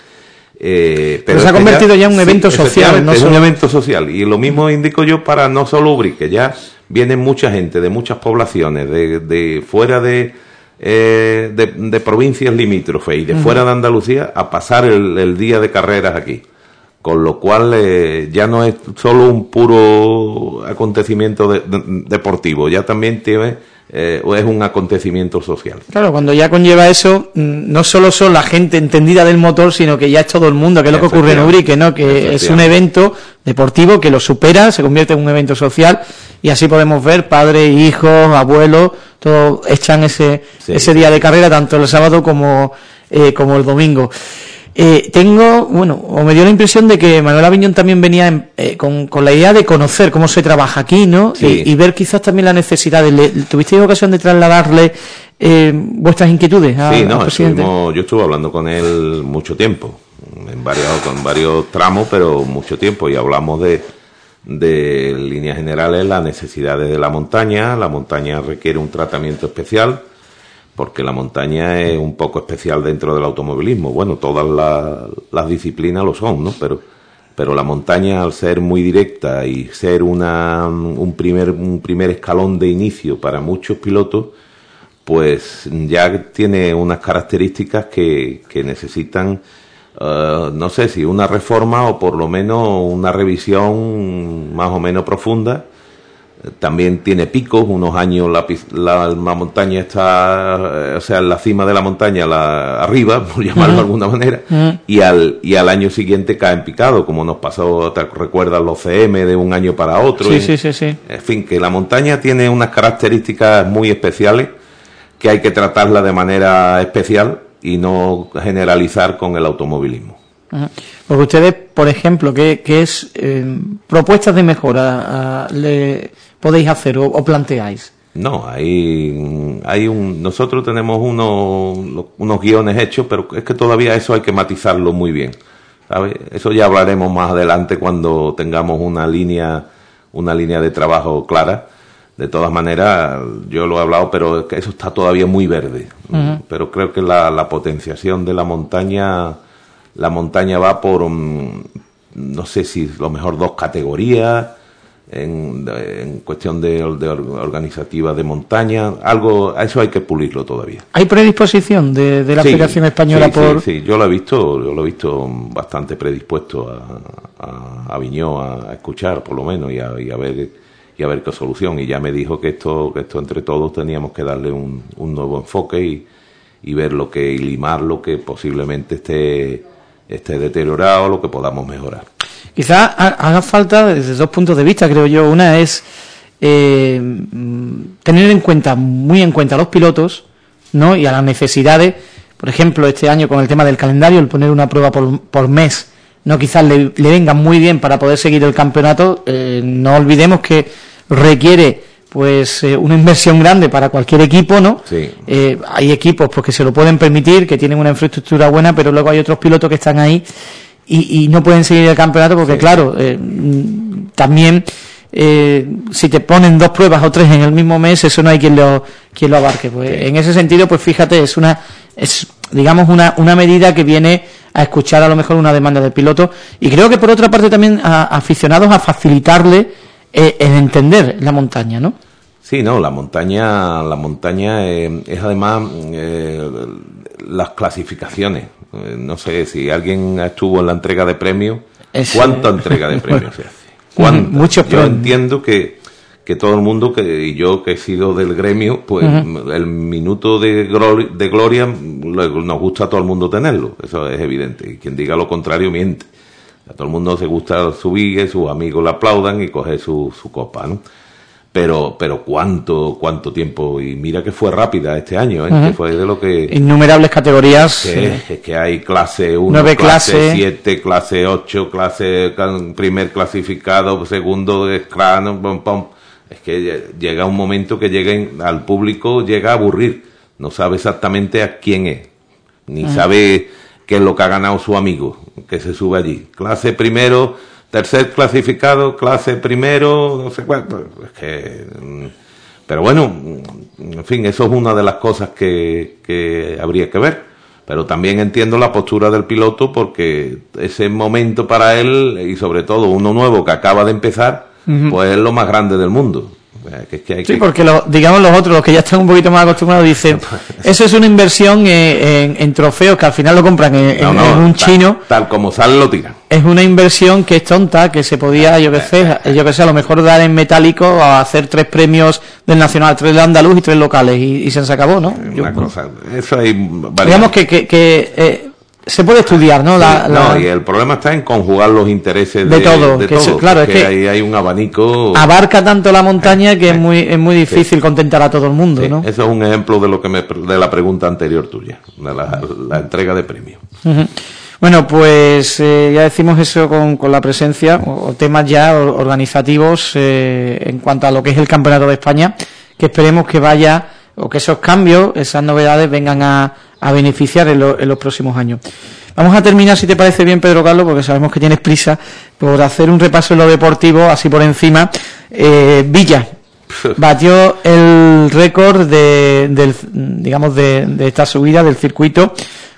Eh, pero, se ha convertido ya en un evento social. No es un evento social. Y lo mismo indico yo para no solo Ubrique, ya viene mucha gente de muchas poblaciones, de, de fuera de, eh, de, provincias limítrofes y de fuera de Andalucía a pasar el, día de carreras aquí. con lo cual eh, ya no es solo un puro acontecimiento deportivo, ya también tiene eh, es un acontecimiento social. Claro, cuando ya conlleva eso, mm, no solo son la gente entendida del motor, sino que ya es todo el mundo, que es lo que ocurre en Ubrique, ¿no? que es un evento deportivo que lo supera, se convierte en un evento social, y así podemos ver padres, hijos, abuelos, todos echan ese, ese día de carrera, tanto el sábado como, eh, como el domingo. Eh, tengo, bueno, o me dio la impresión de que Manuel Aviñón también venía eh, con, la idea de conocer cómo se trabaja aquí, ¿no? Y, ver quizás también las necesidades. ¿Le, ¿Tuvisteis ocasión de trasladarle eh, vuestras inquietudes a, sí, no, yo estuve hablando con él mucho tiempo, en varios, con varios tramos, pero mucho tiempo, y hablamos de, de líneas generales las necesidades de la montaña. La montaña requiere un tratamiento especial porque la montaña es un poco especial dentro del automovilismo. Bueno, todas las disciplinas lo son, ¿no? Pero, pero la montaña, al ser muy directa y ser una, un, primer, un primer escalón de inicio para muchos pilotos, pues ya tiene unas características que, que necesitan, eh, no sé si una reforma o por lo menos una revisión más o menos profunda también tiene picos, unos años la, la, montaña está, eh, o sea, en la cima de la montaña, la, arriba, <laughs> por llamarlo de alguna manera, y, al, y al año siguiente cae en picado, como nos pasó, te recuerdas los CM de un año para otro. Sí, sí, sí, sí. En fin, que la montaña tiene unas características muy especiales que hay que tratarla de manera especial y no generalizar con el automovilismo. Porque ustedes, por ejemplo, ¿qué, es eh, propuestas de mejora? le, podéis hacer o, planteáis? No, hay, hay un, nosotros tenemos unos, unos guiones hechos, pero es que todavía eso hay que matizarlo muy bien. Eso ya hablaremos más adelante cuando tengamos una línea, una línea de trabajo clara. De todas maneras, yo lo he hablado, pero eso está todavía muy verde. Pero creo que la, la potenciación de la montaña, la montaña va por, mm, no sé si lo mejor dos categorías, en, cuestión de, organizativa de montaña, algo, a eso hay que pulirlo todavía. ¿Hay predisposición de, la Federación Española por...? Sí, yo lo he visto, yo lo he visto bastante predispuesto a, a, a Viñó a, escuchar, por lo menos, y a, ver y a ver qué solución. Y ya me dijo que esto, que esto entre todos teníamos que darle un, un nuevo enfoque y, y ver lo que, y limar lo que posiblemente esté, esté deteriorado, lo que podamos mejorar. Quizás haga falta desde dos puntos de vista, creo yo. Una es eh, tener en cuenta, muy en cuenta a los pilotos, ¿no? Y a las necesidades. Por ejemplo, este año con el tema del calendario, el poner una prueba por, por mes, no quizás le, venga muy bien para poder seguir el campeonato. Eh, no olvidemos que requiere pues eh, una inversión grande para cualquier equipo, ¿no? Sí. hay equipos pues que se lo pueden permitir, que tienen una infraestructura buena, pero luego hay otros pilotos que están ahí y, no pueden seguir el campeonato porque, claro, eh, también eh, si te ponen dos pruebas o tres en el mismo mes, eso no hay quien lo, quien lo abarque. Pues en ese sentido, pues fíjate, es una, es, digamos, una, una medida que viene a escuchar a lo mejor una demanda del piloto y creo que por otra parte también a, aficionados a facilitarle eh, el entender la montaña, ¿no? Sí, no, la montaña, la montaña es además las clasificaciones. Eh, no sé si alguien estuvo en la entrega de premios. ¿Cuánta entrega de <laughs> premios se hace? ¿Cuánta? Yo entiendo que, que todo el mundo, que, y yo que he sido del gremio, pues el minuto de, gloria, de gloria nos gusta a todo el mundo tenerlo. Eso es evidente. Y quien diga lo contrario miente. A todo el mundo se gusta subir, sus amigos le aplaudan y coger su, su copa, ¿no? Pero pero cuánto cuánto tiempo. Y mira que fue rápida este año ¿eh? que fue de lo que innumerables categorías es que hay clase 1 clase 7 clase 8 clase primer clasificado segundo escrano pom, pom. es que llega un momento que lleguen al público llega a aburrir. No sabe exactamente a quién es ni sabe qué es lo que ha ganado su amigo que se sube allí. Clase primero tercer clasificado, clase primero, no sé cuánto. Es que, mm, pero bueno, en fin, eso es una de las cosas que, que habría que ver. Pero también entiendo la postura del piloto porque ese momento para él, y sobre todo uno nuevo que acaba de empezar, pues es lo más grande del mundo. Sí, porque digamos los otros, los que ya están un poquito más acostumbrados, dicen, <laughs> eso es una inversión eh, en, trofeos que al final lo compran en, un chino. Tal como sale lo tiran. Es una inversión que es tonta, que se podía, yo que sé, yo que sé, a lo mejor dar en metálico a hacer tres premios del Nacional, tres de andaluz y tres locales, y, se acabó, ¿no? eso hay Digamos que, que, que eh, se puede estudiar, ¿no? No, y el problema está en conjugar los intereses de, todo. claro, es que hay, hay, un abanico. Abarca tanto la montaña que es eh, muy es muy difícil contentar a todo el mundo, ¿no? Eso es un ejemplo de lo que me, de la pregunta anterior tuya, de la, entrega de premios. Bueno, pues eh, ya decimos eso con, con la presencia, o, temas ya organizativos eh, en cuanto a lo que es el Campeonato de España, que esperemos que vaya, o que esos cambios, esas novedades vengan a, a beneficiar en, los próximos años. Vamos a terminar, si te parece bien, Pedro Carlos, porque sabemos que tienes prisa, por hacer un repaso en lo deportivo, así por encima. Eh, Villa <laughs> batió el récord de, del, digamos, de, de esta subida del circuito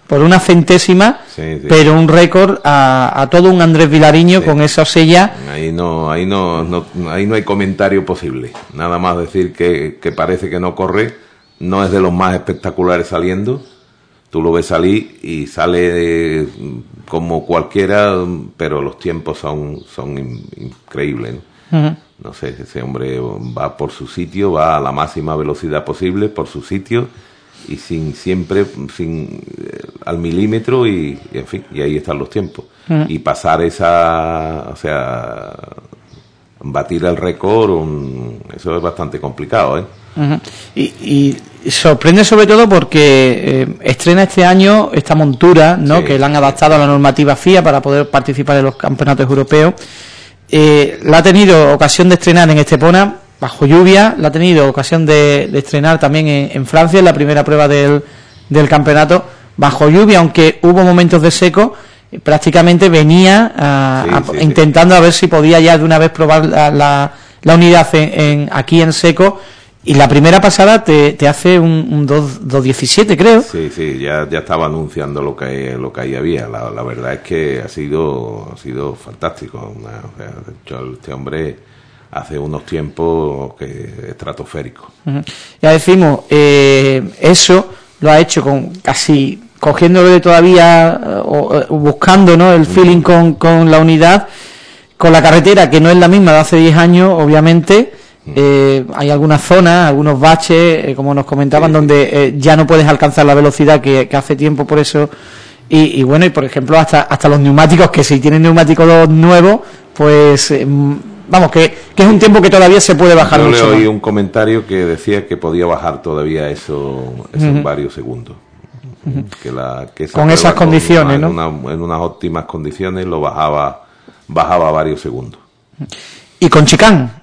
por una centésima, pero un récord a, todo un Andrés Vilariño con esa sella. Ahí no, ahí no, ahí no hay comentario posible. Nada más decir que, que, parece que no corre, no es de los más espectaculares saliendo. Tú lo ves salir y sale como cualquiera, pero los tiempos son, son increíbles. No sé, ese hombre va por su sitio, va a la máxima velocidad posible por su sitio y sin siempre sin eh, al milímetro y, en fin y ahí están los tiempos mm. y pasar esa o sea batir el récord eso es bastante complicado ¿eh? Y, sorprende sobre todo porque eh, estrena este año esta montura no que la han adaptado a la normativa FIA para poder participar en los campeonatos europeos. Eh, la ha tenido ocasión de estrenar en Estepona bajo lluvia, la ha tenido ocasión de, estrenar también en, Francia, en la primera prueba del, del, campeonato, bajo lluvia, aunque hubo momentos de seco, eh, prácticamente venía ah, intentando a ver si podía ya de una vez probar la, la, unidad en, aquí en seco, y la primera pasada te, te hace un, un 2.17, creo. Sí, sí, ya, ya estaba anunciando lo que, lo que ahí había. La, la verdad es que ha sido, ha sido fantástico. este hombre hace unos tiempos que estratosférico. Ya decimos, eh, eso lo ha hecho con casi cogiéndole todavía eh, o, buscando ¿no? el feeling con, con, la unidad, con la carretera que no es la misma de hace 10 años, obviamente. Eh, hay algunas zonas, algunos baches, como nos comentaban, donde ya no puedes alcanzar la velocidad que, hace tiempo, por eso. Y, y, bueno, y por ejemplo, hasta, hasta los neumáticos, que si tienen neumáticos nuevos, pues vamos, que, es un tiempo que todavía se puede bajar Yo le oí un comentario que decía que podía bajar todavía eso, en varios segundos. Con esas condiciones, ¿no? en unas óptimas condiciones lo bajaba, bajaba varios segundos. Y con Chicán,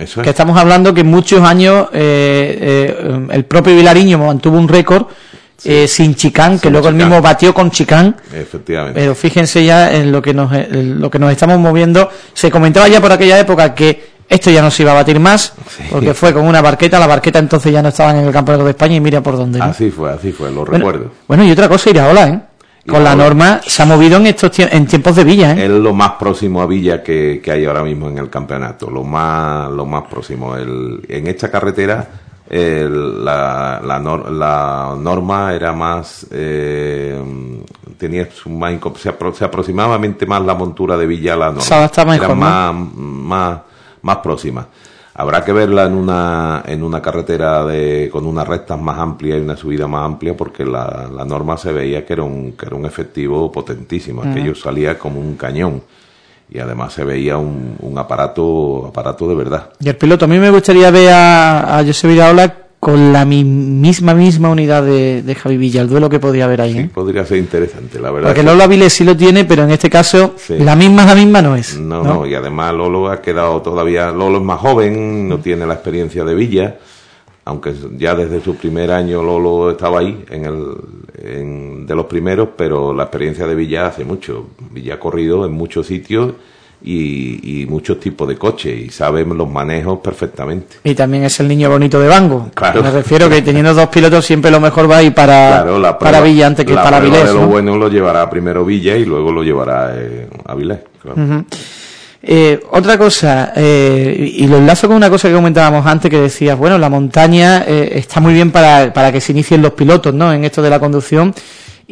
eso que estamos hablando que muchos años eh, eh, el propio Vilariño mantuvo un récord eh, sin Chicán, que luego el mismo batió con Chicán. Efectivamente. Pero fíjense ya en lo que nos, lo que nos estamos moviendo. Se comentaba ya por aquella época que esto ya no se iba a batir más, porque fue con una barqueta, la barqueta entonces ya no estaba en el Campeonato de España y mira por dónde. Así fue, así fue, lo recuerdo. Bueno, y otra cosa, Iraola, ¿eh? Con la norma se ha movido en estos en tiempos de Villa, ¿eh? Es lo más próximo a Villa que, que hay ahora mismo en el campeonato, lo más, lo más próximo. El, en esta carretera la, la, la, norma era más eh, tenía más, se, aproximadamente más la montura de Villa a la norma era más, más más próxima habrá que verla en una en una carretera de con unas rectas más amplias y una subida más amplia porque la, la norma se veía que era un que era un efectivo potentísimo aquello salía como un cañón y además se veía un, un, aparato aparato de verdad. Y el piloto, a mí me gustaría ver a, a José Viraola con la misma misma unidad de, de, Javi Villa, el duelo que podría haber ahí. Sí, ¿eh? podría ser interesante, la verdad. Porque Lolo Avilés sí lo tiene, pero en este caso la misma la misma no es. No, no, y además Lolo ha quedado todavía, Lolo es más joven, no tiene la experiencia de Villa, aunque ya desde su primer año Lolo estaba ahí, en el, en, de los primeros, pero la experiencia de Villa hace mucho. Villa ha corrido en muchos sitios y, muchos tipos de coches y sabe los manejos perfectamente. Y también es el niño bonito de Bango. Claro. Me refiero que teniendo dos pilotos siempre lo mejor va a ir para, para Villa antes que para Vilés. lo bueno lo llevará primero Villa y luego lo llevará eh, a Vilés. Eh, otra cosa, eh, y lo enlazo con una cosa que comentábamos antes, que decías, bueno, la montaña eh, está muy bien para, para que se inicien los pilotos, ¿no?, en esto de la conducción,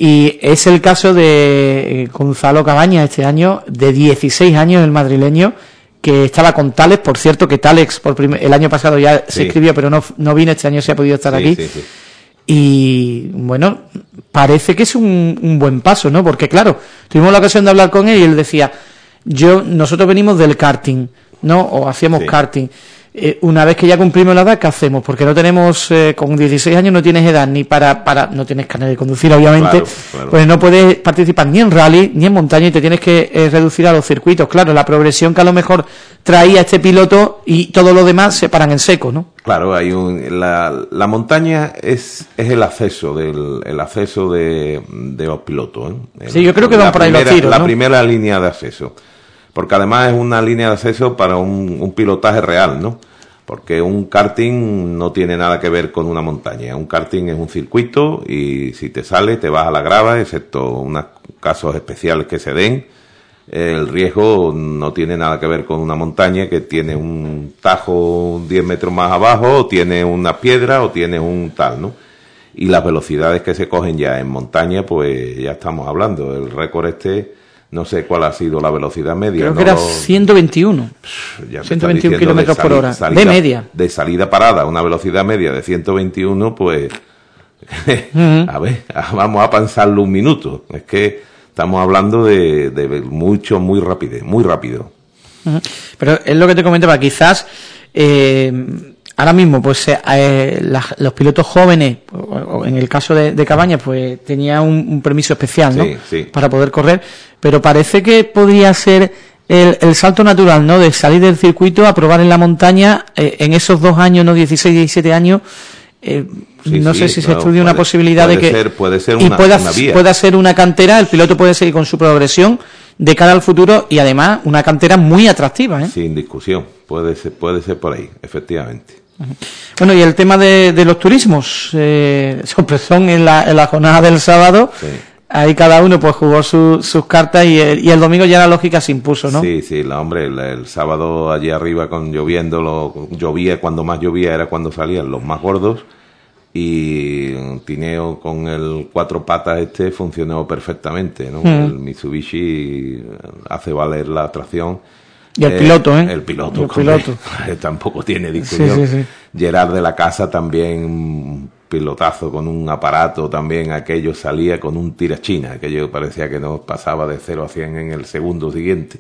y es el caso de eh, Gonzalo Cabaña este año, de 16 años, el madrileño, que estaba con Tales, por cierto, que Tales por el año pasado ya se escribió, pero no, no vino, este año se ha podido estar aquí. y bueno, parece que es un, un buen paso, ¿no? Porque claro, tuvimos la ocasión de hablar con él y él decía yo, nosotros venimos del karting, ¿no? O hacíamos karting. Eh, una vez que ya cumplimos la edad, ¿qué hacemos? Porque no tenemos, eh, con 16 años no tienes edad ni para, para no tienes carnet de conducir, obviamente, pues no puedes participar ni en rally ni en montaña y te tienes que eh, reducir a los circuitos. Claro, la progresión que a lo mejor traía este piloto y todo lo demás se paran en seco, ¿no? Claro, hay un, la, la montaña es, es el acceso del el acceso de, de los pilotos. sí, yo creo que van por ahí los tiros, La primera línea de acceso porque además es una línea de acceso para un, pilotaje real, ¿no? Porque un karting no tiene nada que ver con una montaña. Un karting es un circuito y si te sale te vas a la grava, excepto unos casos especiales que se den. El riesgo no tiene nada que ver con una montaña que tiene un tajo 10 metros más abajo, o tiene una piedra, o tiene un tal, ¿no? Y las velocidades que se cogen ya en montaña, pues ya estamos hablando. El récord este no sé cuál ha sido la velocidad media. Creo que era 121. 121 kilómetros por hora. de media. De salida parada, una velocidad media de 121, pues. <laughs> a ver, vamos a pensarlo un minuto. Es que estamos hablando de, mucho, muy rápido, muy rápido. Pero es lo que te comentaba, quizás. Eh, ahora mismo, pues eh, eh, los pilotos jóvenes, en el caso de, Cabañas, pues tenía un, permiso especial, ¿no? Para poder correr, pero parece que podría ser el, salto natural, ¿no? De salir del circuito a probar en la montaña eh, en esos dos años, no 16, 17 años. no sé si se estudia una posibilidad de que puede ser una, y pueda, pueda ser una cantera, el piloto puede seguir con su progresión de cara al futuro y además una cantera muy atractiva. ¿eh? Sin discusión, puede ser, puede ser por ahí, efectivamente. Bueno, y el tema de, los turismos, eh, <laughs> son en la, en la jornada del sábado, ahí cada uno pues jugó sus cartas y el, y el, domingo ya la lógica se impuso, ¿no? Sí, sí, la, hombre, el, sábado allí arriba con lloviendo, lo, llovía, cuando más llovía era cuando salían los más gordos y Tineo con el cuatro patas este funcionó perfectamente, ¿no? El Mitsubishi hace valer la atracción y el piloto, ¿eh? El piloto, el piloto. <laughs> tampoco tiene discusión. Gerard de la Casa también, pilotazo con un aparato también, aquello salía con un tirachina, aquello parecía que no pasaba de 0 a 100 en el segundo siguiente.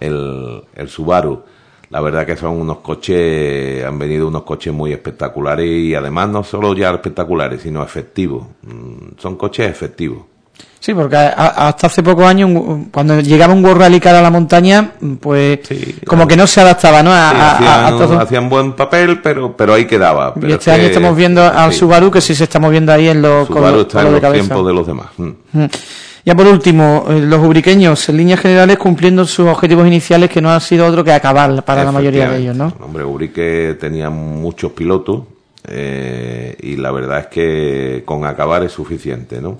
el, el Subaru. La verdad que son unos coches, han venido unos coches muy espectaculares y además no solo ya espectaculares, sino efectivos. Mm, son coches efectivos. Sí, porque hasta hace pocos años, cuando llegaba un World Rally cara a la montaña, pues como que no se adaptaba, ¿no? hacían, buen papel, pero pero ahí quedaba. y este año estamos viendo al Subaru, que sí se está moviendo ahí en los, Subaru está en los tiempos de los demás. Mm. Mm. Ya por último, eh, los ubriqueños, en líneas generales, cumpliendo sus objetivos iniciales, que no han sido otro que acabar para la mayoría de ellos, ¿no? Hombre, Ubrique tenía muchos pilotos eh, y la verdad es que con acabar es suficiente, ¿no?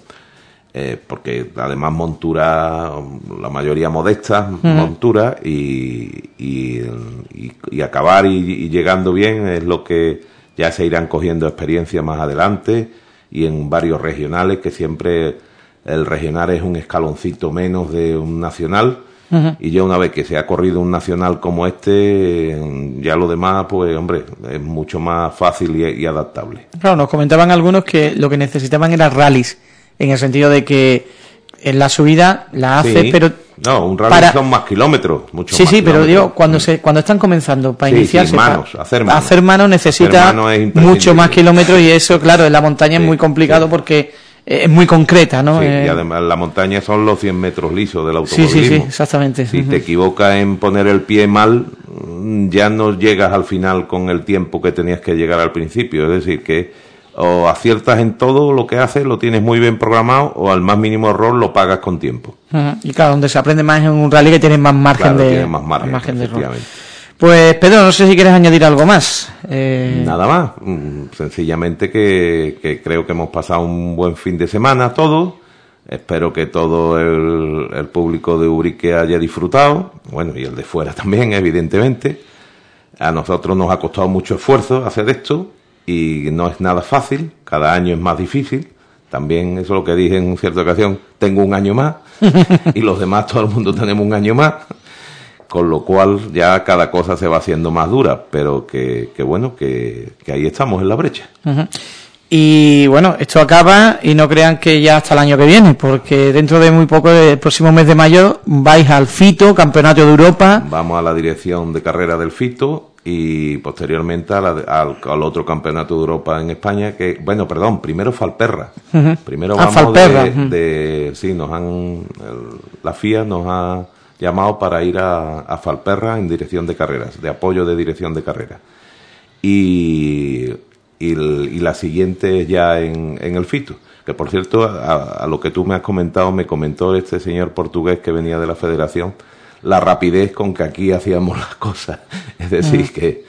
Eh, porque además montura, la mayoría modesta, montura, y, y, acabar y, llegando bien es lo que ya se irán cogiendo experiencia más adelante y en varios regionales, que siempre el regional es un escaloncito menos de un nacional. Y ya una vez que se ha corrido un nacional como este, ya lo demás, pues hombre, es mucho más fácil y, y adaptable. Claro, nos comentaban algunos que lo que necesitaban era rallies en el sentido de que en la subida la hace, pero no, un rally son más kilómetros, mucho sí, más sí, pero digo cuando se cuando están comenzando para iniciarse, manos, hacer manos, hacer manos necesita mucho más kilómetros y eso, claro, en la montaña es muy complicado porque es muy concreta, ¿no? y eh, además la montaña son los 100 metros lisos del automovilismo. Sí, sí, sí, exactamente. Si te equivocas en poner el pie mal, ya no llegas al final con el tiempo que tenías que llegar al principio. Es decir, que o aciertas en todo lo que haces, lo tienes muy bien programado, o al más mínimo error lo pagas con tiempo. Y claro, donde se aprende más en un rally que tienes más margen de más margen, de error. Pues Pedro, no sé si quieres añadir algo más. Eh, Nada más, mm, sencillamente que, creo que hemos pasado un buen fin de semana todos. Espero que todo el, el, público de Ubrique haya disfrutado, bueno, y el de fuera <laughs> también, evidentemente. A nosotros nos ha costado mucho esfuerzo hacer esto y no es nada fácil, cada año es más difícil. También, eso es lo que dije en cierta ocasión, tengo un año más <laughs> y los demás, todo el mundo tenemos un año más con lo cual ya cada cosa se va haciendo más dura, pero que, que bueno, que, que, ahí estamos en la brecha. Y bueno, esto acaba y no crean que ya hasta el año que viene, porque dentro de muy poco, el próximo mes de mayo, vais al FITO, Campeonato de Europa. Vamos a la dirección de carrera del FITO y posteriormente al, al, otro Campeonato de Europa en España, que, bueno, perdón, primero Falperra. Primero ah, vamos De, de, sí, nos han, la FIA nos ha llamado para ir a, a, Falperra en dirección de carreras, de apoyo de dirección de carreras. Y, y, y la siguiente ya en, en, el FITO. Que por cierto, a, a, lo que tú me has comentado, me comentó este señor portugués que venía de la federación, la rapidez con que aquí hacíamos las cosas. Es decir, que,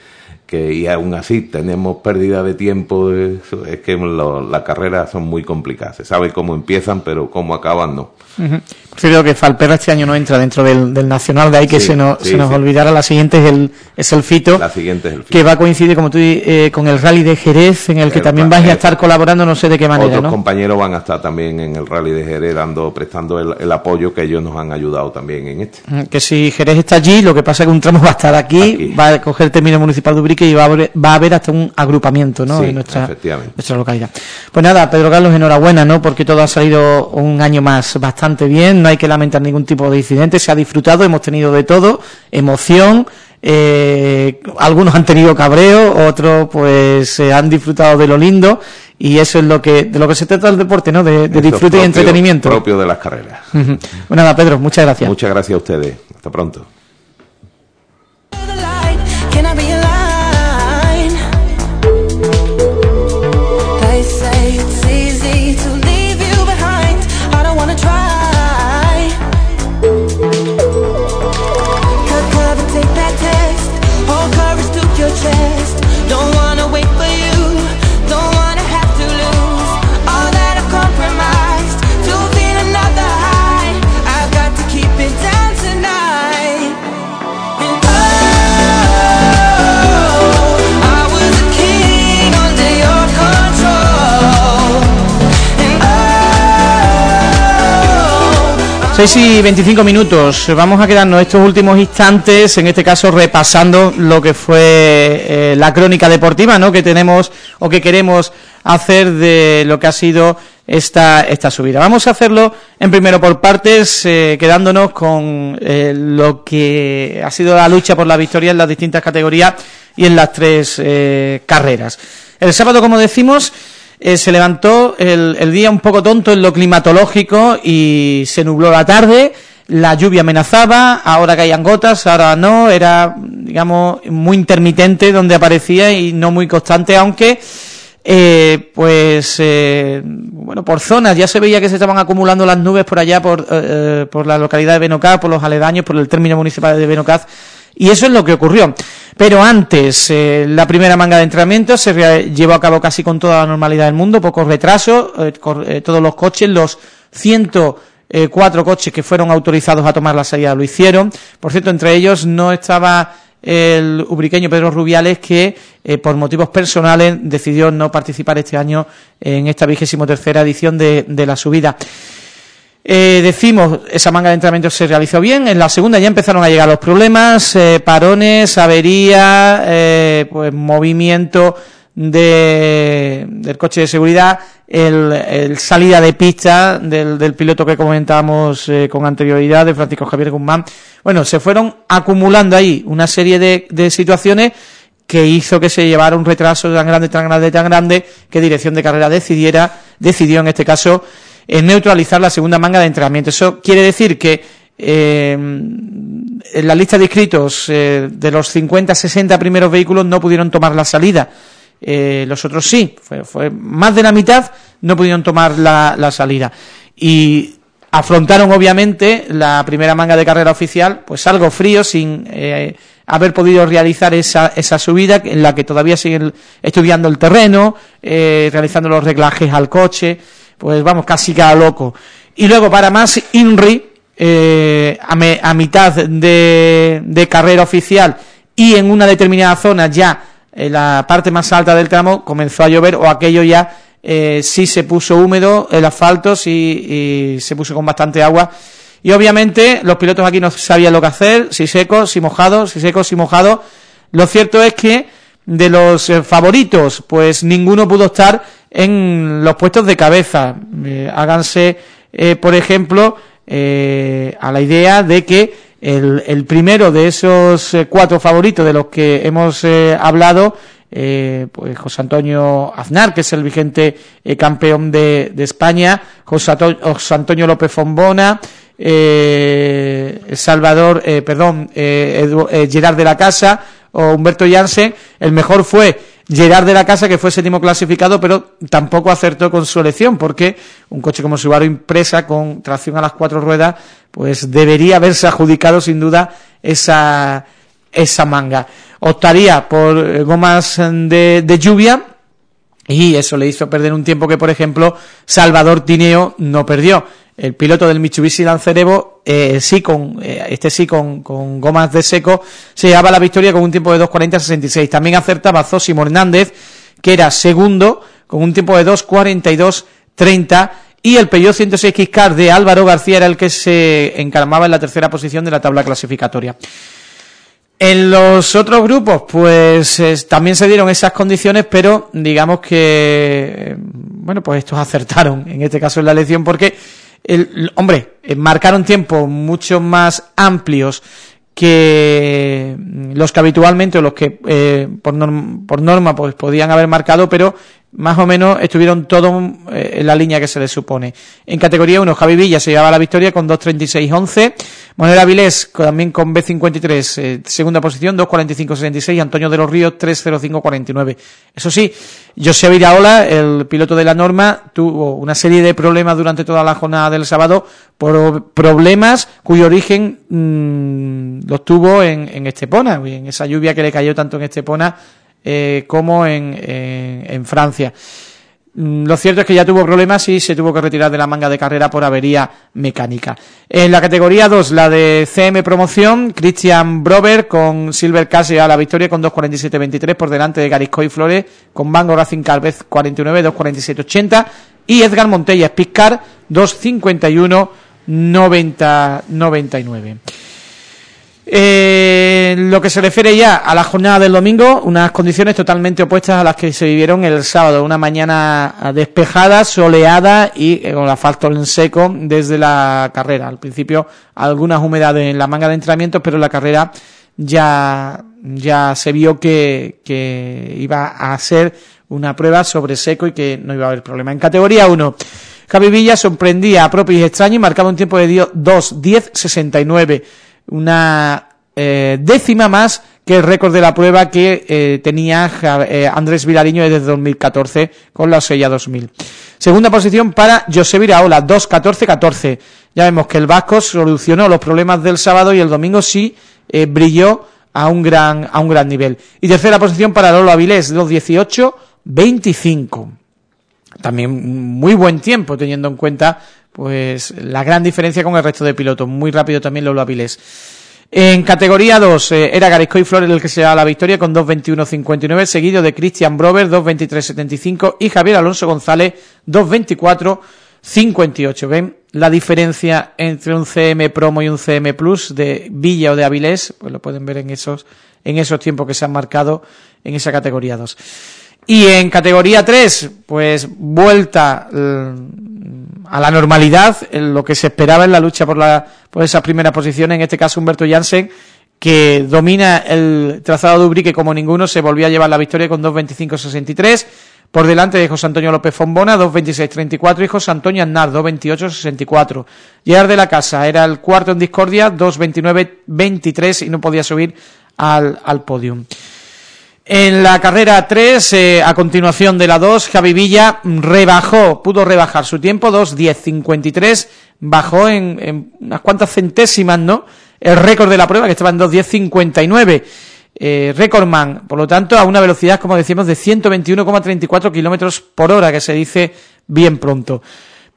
que y aún así tenemos pérdida de tiempo, es, que las carreras son muy complicadas. Se sabe cómo empiezan, pero cómo acaban no. Uh -huh. Creo que Falperra este año no entra dentro del, del Nacional, de ahí que sí, se nos, sí, se nos sí. olvidara. La siguiente es el, es el Fito. La siguiente es el Fito. Que va a coincidir, como tú eh, con el Rally de Jerez, en el que el, también vais a estar colaborando, no sé de qué manera, Otros ¿no? compañeros van a estar también en el Rally de Jerez, dando, prestando el, el, apoyo que ellos nos han ayudado también en este. Que si Jerez está allí, lo que pasa es que un tramo va a estar aquí, aquí. va a coger el término municipal de Ubrique y va a haber, va a haber hasta un agrupamiento, ¿no? Sí, en nuestra, nuestra localidad. Pues nada, Pedro Carlos, enhorabuena, ¿no? Porque todo ha salido un año más bastante bien, no hay que lamentar ningún tipo de incidente, se ha disfrutado, hemos tenido de todo, emoción, eh, algunos han tenido cabreo, otros pues se eh, han disfrutado de lo lindo y eso es lo que de lo que se trata el deporte, ¿no? De, de disfrute propio, y entretenimiento. propio de las carreras. <laughs> Pues nada, Pedro, muchas gracias. Muchas gracias a ustedes. Hasta pronto. Seis y 25 minutos. Vamos a quedarnos estos últimos instantes, en este caso repasando lo que fue eh, la crónica deportiva, ¿no? Que tenemos o que queremos hacer de lo que ha sido esta esta subida. Vamos a hacerlo en primero por partes, eh, quedándonos con eh, lo que ha sido la lucha por la victoria en las distintas categorías y en las tres carreras. El sábado, como decimos, eh, se levantó el, el, día un poco tonto en lo climatológico y se nubló la tarde, la lluvia amenazaba, ahora caían gotas, ahora no, era, digamos, muy intermitente donde aparecía y no muy constante, aunque, eh, pues, eh, bueno, por zonas ya se veía que se estaban acumulando las nubes por allá, por, eh, por la localidad de Benocaz, por los aledaños, por el término municipal de Benocaz, y eso es lo que ocurrió. Pero antes, eh, la primera manga de entrenamiento se llevó a cabo casi con toda la normalidad del mundo, poco retraso, eh, eh, todos los coches, los 104 coches que fueron autorizados a tomar la salida lo hicieron. Por cierto, entre ellos no estaba el ubriqueño Pedro Rubiales que por motivos personales decidió no participar este año en esta vigésimo tercera edición de la subida. Eh, decimos, esa manga de entrenamiento se realizó bien, en la segunda ya empezaron a llegar los problemas, eh, parones, avería, eh, pues movimiento de, del coche de seguridad, el, el salida de pista del, del, piloto que comentábamos eh, con anterioridad, de Francisco Javier Guzmán. Bueno, se fueron acumulando ahí una serie de, de situaciones que hizo que se llevara un retraso tan grande, tan grande, tan grande, que Dirección de Carrera decidiera, decidió en este caso en neutralizar la segunda manga de entrenamiento. Eso quiere decir que eh, en la lista de inscritos eh, de los 50, 60 primeros vehículos no pudieron tomar la salida. Eh, los otros sí, fue, fue, más de la mitad no pudieron tomar la, salida. Y afrontaron obviamente la primera manga de carrera oficial, pues algo frío, sin eh, haber podido realizar esa, esa subida en la que todavía siguen estudiando el terreno, eh, realizando los reglajes al coche, pues vamos, casi cada loco. Y luego para más Inri, eh, a, mitad de, carrera oficial y en una determinada zona ya en la parte más alta del tramo comenzó a llover o aquello ya eh, sí se puso húmedo el asfalto, sí se puso con bastante agua y obviamente los pilotos aquí no sabían lo que hacer, si seco, si mojado, si seco, si mojado. Lo cierto es que de los eh, favoritos, pues ninguno pudo estar en los puestos de cabeza. Eh, háganse, eh, por ejemplo, a la idea de que el, primero de esos cuatro favoritos de los que hemos hablado, pues José Antonio Aznar, que es el vigente campeón de, España, José, Antonio López Fombona, Salvador, perdón, Gerard de la Casa, o Humberto Jansen, el mejor fue Gerard de la Casa, que fue séptimo clasificado, pero tampoco acertó con su elección, porque un coche como Subaru Impresa, con tracción a las cuatro ruedas, pues debería haberse adjudicado sin duda esa, esa manga. Optaría por eh, gomas de, de lluvia, y eso le hizo perder un tiempo que, por ejemplo, Salvador Tineo no perdió el piloto del Mitsubishi Lancerevo, eh, sí con, eh, este sí con, con, gomas de seco, se llevaba la victoria con un tiempo de 2.40.66. También acertaba Zosimo Hernández, que era segundo, con un tiempo de 2.42.30, y el Peugeot 106 Car de Álvaro García era el que se encarmaba en la tercera posición de la tabla clasificatoria. En los otros grupos, pues también se dieron esas condiciones, pero digamos que, bueno, pues estos <laughs> acertaron, en este caso en la elección, porque el, hombre, eh, marcaron tiempos mucho más amplios que los que habitualmente o los que eh, por, por norma pues podían haber marcado, pero más o menos estuvieron todos eh, en la línea que se les supone. En categoría 1, Javi Villa se llevaba la victoria con 2.36.11, Monera Vilés también con B53, eh, segunda posición, 2.45.66, Antonio de los Ríos 3.05.49. Eso sí, José Viraola, el piloto de la norma, tuvo una serie de problemas durante toda la jornada del sábado por problemas cuyo origen mmm, los tuvo en, en Estepona, en esa lluvia que le cayó tanto en Estepona eh, como en, en, Francia. Mm, lo cierto es que ya tuvo problemas y se tuvo que retirar de la manga de carrera por avería mecánica. En la categoría 2, la de CM Promoción, Christian Brover con Silver Case a la victoria con 2.47.23 por delante de Garisco y Flores, con Bango Racing Carvez 49, 2.47.80 y Edgar Montella Speedcar 2.51.99. Eh, lo que se refiere ya a la jornada del domingo, unas condiciones totalmente opuestas a las que se vivieron el sábado. Una mañana despejada, soleada y eh, con asfalto en seco desde la carrera. Al principio algunas humedades en la manga de entrenamiento, pero la carrera ya, ya se vio que, que iba a ser una prueba sobre seco y que no iba a haber problema. En categoría 1, Javi Villa sorprendía a propios extraños y marcaba un tiempo de 2.10.69 una eh, décima más que el récord de la prueba que eh, tenía eh, Andrés Vilariño desde 2014 con la Sella 2000. Segunda posición para José Viraola, 2.14.14. Ya vemos que el Vasco solucionó los problemas del sábado y el domingo sí brilló a un gran a un gran nivel. Y tercera posición para Lolo Avilés, 2.18.25. También muy buen tiempo teniendo en cuenta pues la gran diferencia con el resto de pilotos. Muy rápido también Lolo Avilés. En categoría 2 eh, era Garisco y Flores el que se da la victoria con 2.21.59, seguido de Christian Brover 2.23.75 y Javier Alonso González 2.24.58. ¿Ven la diferencia entre un CM Promo y un CM Plus de Villa o de Avilés? Pues lo pueden ver en esos, en esos tiempos que se han marcado en esa categoría 2. Y en categoría 3, pues vuelta a la normalidad, en lo que se esperaba en la lucha por, la, por esa primera posición, en este caso Humberto Jansen, que domina el trazado de Ubrique como ninguno, se volvió a llevar la victoria con 2.25.63, por delante de José Antonio López Fombona, 2.26.34 y José Antonio Aznar, 2.28.64. Llegar de la Casa era el cuarto en discordia, 2.29.23 y no podía subir al, al podium. En la carrera 3, eh, a continuación de la 2, Javi Villa rebajó, pudo rebajar su tiempo, 2.10.53, bajó en, unas cuantas centésimas, ¿no?, el récord de la prueba, que estaba en 2.10.59. Eh, recordman, por lo tanto, a una velocidad, como decimos, de 121,34 kilómetros por hora, que se dice bien pronto.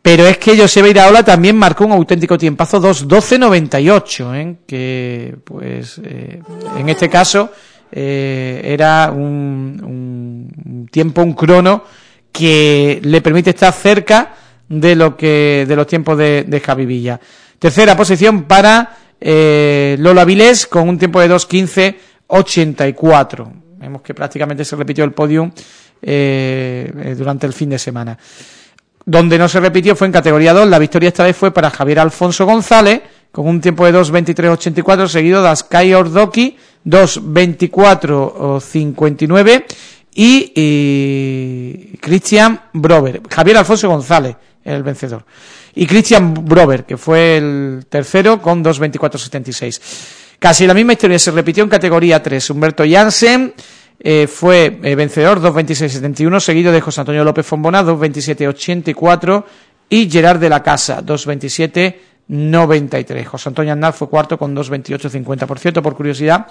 Pero es que Joseba Iraola también marcó un auténtico tiempazo 2.12.98, ¿eh? que pues eh, en este caso eh, era un, tiempo, un crono que le permite estar cerca de lo que de los tiempos de, de Javi Villa. Tercera posición para eh, Lola Vilés con un tiempo de 2.15.84. Vemos que prácticamente se repitió el podium eh, durante el fin de semana. Donde no se repitió fue en categoría 2, la victoria esta vez fue para Javier Alfonso González, con un tiempo de 2.23.84, seguido de Sky Ordoki, 2.24.59, y, y Christian Brover. Javier Alfonso González, el vencedor. Y Christian Brover, que fue el tercero, con 2.24.76. Casi la misma historia se repitió en categoría 3. Humberto Jansen, eh, fue eh, vencedor 2.26.71, seguido de José Antonio López Fombona 2.27.84 y Gerard de la Casa 2.27.93. José Antonio Andal fue cuarto con 2.28.50. Por por curiosidad,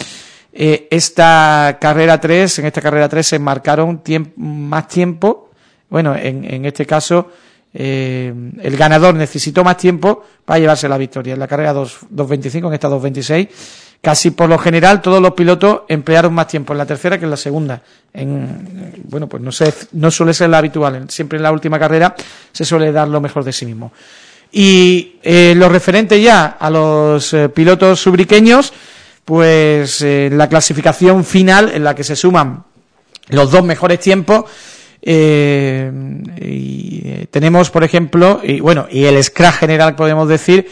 eh, esta carrera 3, en esta carrera 3 se marcaron más tiempo, bueno, en, este caso el ganador necesitó más tiempo para llevarse la victoria. En la carrera 2.25, en esta 2.26 Casi por lo general todos los pilotos emplearon más tiempo en la tercera que en la segunda. En, bueno, pues no, sé, no suele ser la habitual. Siempre en la última carrera se suele dar lo mejor de sí mismo. Y eh, lo referente ya a los eh, pilotos subriqueños, pues eh, la clasificación final en la que se suman los dos mejores tiempos, eh, y, tenemos, por ejemplo, y bueno, y el scratch general podemos decir,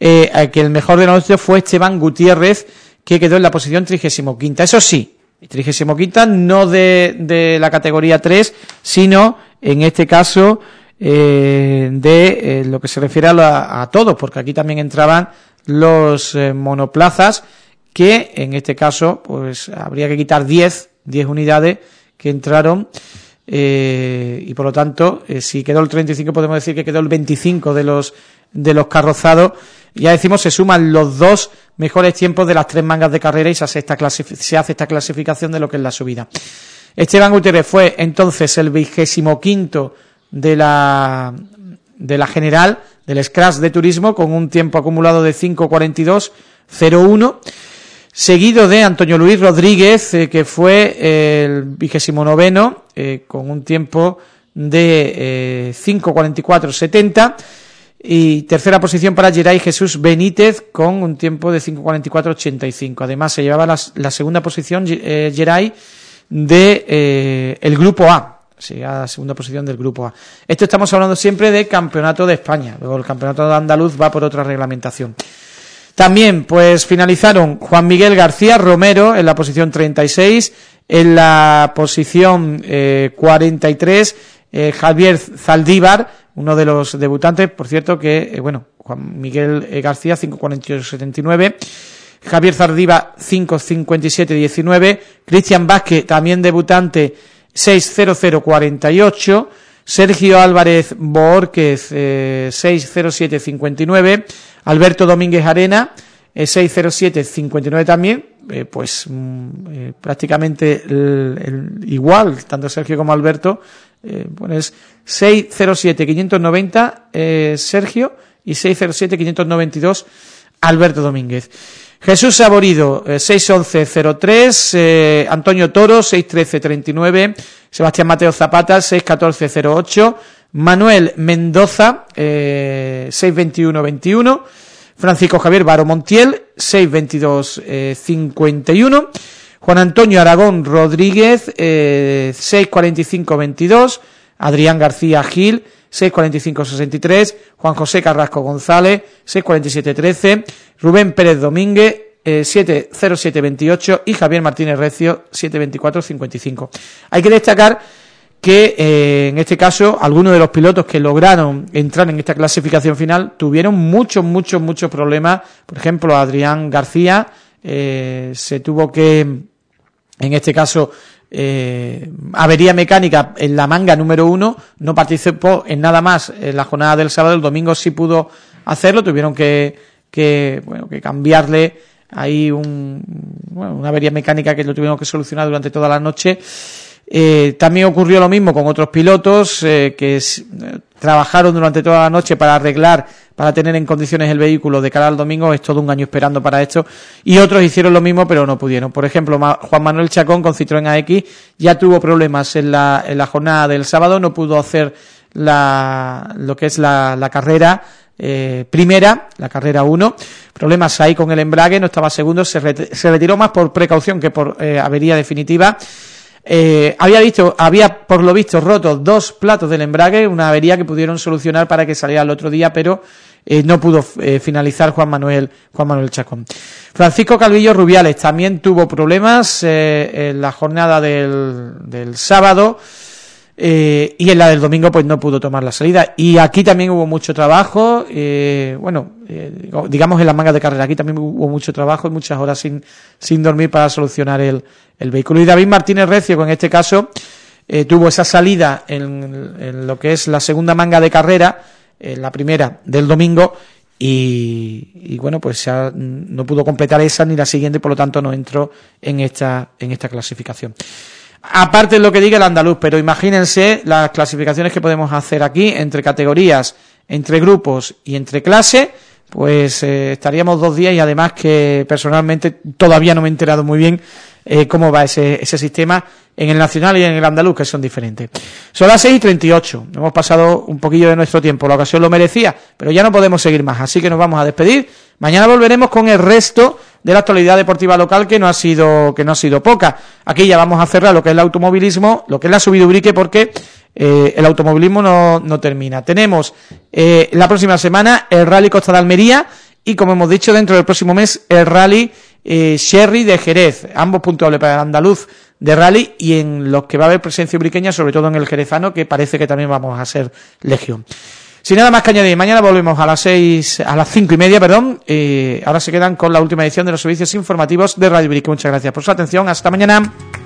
eh, que el mejor de nosotros fue Esteban Gutiérrez, que quedó en la posición 35 Eso sí, 35 no de, de la categoría 3, sino en este caso eh, de eh, lo que se refiere a, a, todos, porque aquí también entraban los eh, monoplazas, que en este caso pues habría que quitar 10, 10 unidades que entraron eh, y por lo tanto, eh, si quedó el 35 podemos decir que quedó el 25 de los de los carrozados ya decimos, se suman los dos mejores tiempos de las tres mangas de carrera y se hace esta, se hace esta clasificación de lo que es la subida. Esteban Gutiérrez fue entonces el vigésimo quinto de la, de la general, del Scratch de turismo, con un tiempo acumulado de 5.42.01, seguido de Antonio Luis Rodríguez, eh, que fue el vigésimo noveno, eh, con un tiempo de eh, 5.44.70, y tercera posición para Geray Jesús Benítez con un tiempo de 5.44.85. Además se llevaba la, segunda posición eh, Geray de eh, el grupo A. Se la segunda posición del grupo A. Esto estamos hablando siempre de campeonato de España. Luego el campeonato de Andaluz va por otra reglamentación. También, pues finalizaron Juan Miguel García Romero en la posición 36, en la posición eh, 43 eh, Javier Zaldívar, uno de los debutantes, por cierto que, eh, bueno, Juan Miguel García, 5.48.79, Javier Zaldívar, 5.57.19, Cristian Vázquez, también debutante, 6.00.48, Sergio Álvarez Borquez, eh, 6.07.59, Alberto Domínguez Arena, eh, 6.07.59 también, eh, pues mm, eh, prácticamente igual, tanto Sergio como Alberto, eh, bueno, es 607-590 eh, Sergio y 607-592 Alberto Domínguez. Jesús Saborido, eh, 611-03, eh, Antonio Toro, 613-39, Sebastián Mateo Zapata, 614-08, Manuel Mendoza, eh, 621-21, Francisco Javier Baro Montiel, 622-51, Juan Antonio Aragón Rodríguez, eh, 645-22, Adrián García Gil, 645-63, Juan José Carrasco González, 647-13, Rubén Pérez Domínguez, eh, 707-28 y Javier Martínez Recio, 724-55. Hay que destacar que eh, en este caso algunos de los pilotos que lograron entrar en esta clasificación final tuvieron muchos, muchos, muchos problemas. Por ejemplo, Adrián García eh, se tuvo que en este caso eh, avería mecánica en la manga número uno, no participó en nada más en la jornada del sábado, el domingo sí pudo hacerlo, tuvieron que, que, bueno, que cambiarle ahí un, bueno, una avería mecánica que lo tuvieron que solucionar durante toda la noche Eh, también ocurrió lo mismo con otros pilotos eh, que trabajaron durante toda la noche para arreglar, para tener en condiciones el vehículo de cara al domingo, es todo un año esperando para esto, y otros hicieron lo mismo pero no pudieron. Por ejemplo, Juan Manuel Chacón con Citroën AX ya tuvo problemas en la, en la jornada del sábado, no pudo hacer la, lo que es la, carrera eh, primera, la carrera 1, problemas ahí con el embrague, no estaba segundo, se, retiró más por precaución que por eh, avería definitiva. Eh, había visto, había por lo visto roto dos platos del embrague, una avería que pudieron solucionar para que saliera el otro día, pero no pudo finalizar Juan Manuel Juan Manuel Chacón. Francisco Calvillo Rubiales también tuvo problemas en la jornada del, del sábado. Eh, y en la del domingo pues no pudo tomar la salida. Y aquí también hubo mucho trabajo, eh, bueno, eh, digamos en las mangas de carrera, aquí también hubo mucho trabajo y muchas horas sin, sin dormir para solucionar el, el vehículo. Y David Martínez Recio, en este caso tuvo esa salida en, lo que es la segunda manga de carrera, en la primera del domingo, y, y, bueno, pues ya no pudo completar esa ni la siguiente, por lo tanto no entró en esta, en esta clasificación. Aparte de lo que diga el andaluz, pero imagínense las clasificaciones que podemos hacer aquí entre categorías, entre grupos y entre clase, pues eh, estaríamos dos días y además que personalmente todavía no me he enterado muy bien eh, cómo va ese, ese sistema en el nacional y en el andaluz, que son diferentes. Son las 6 y 38, hemos pasado un poquillo de nuestro tiempo, la ocasión lo merecía, pero ya no podemos seguir más, así que nos vamos a despedir. Mañana volveremos con el resto de la actualidad deportiva local que no ha sido que no ha sido poca. Aquí ya vamos a cerrar lo que es el automovilismo, lo que es la subida ubrique porque eh, el automovilismo no, no termina. Tenemos eh, la próxima semana el Rally Costa de Almería y como hemos dicho dentro del próximo mes el Rally eh, Sherry de Jerez, ambos puntuables para el andaluz de rally y en los que va a haber presencia ubriqueña, sobre todo en el jerezano, que parece que también vamos a ser legión. Sin nada más que añadir, mañana volvemos a las seis, a las cinco y media, perdón. ahora se quedan con la última edición de los servicios informativos de Radio Brique. Muchas gracias por su atención. Hasta mañana.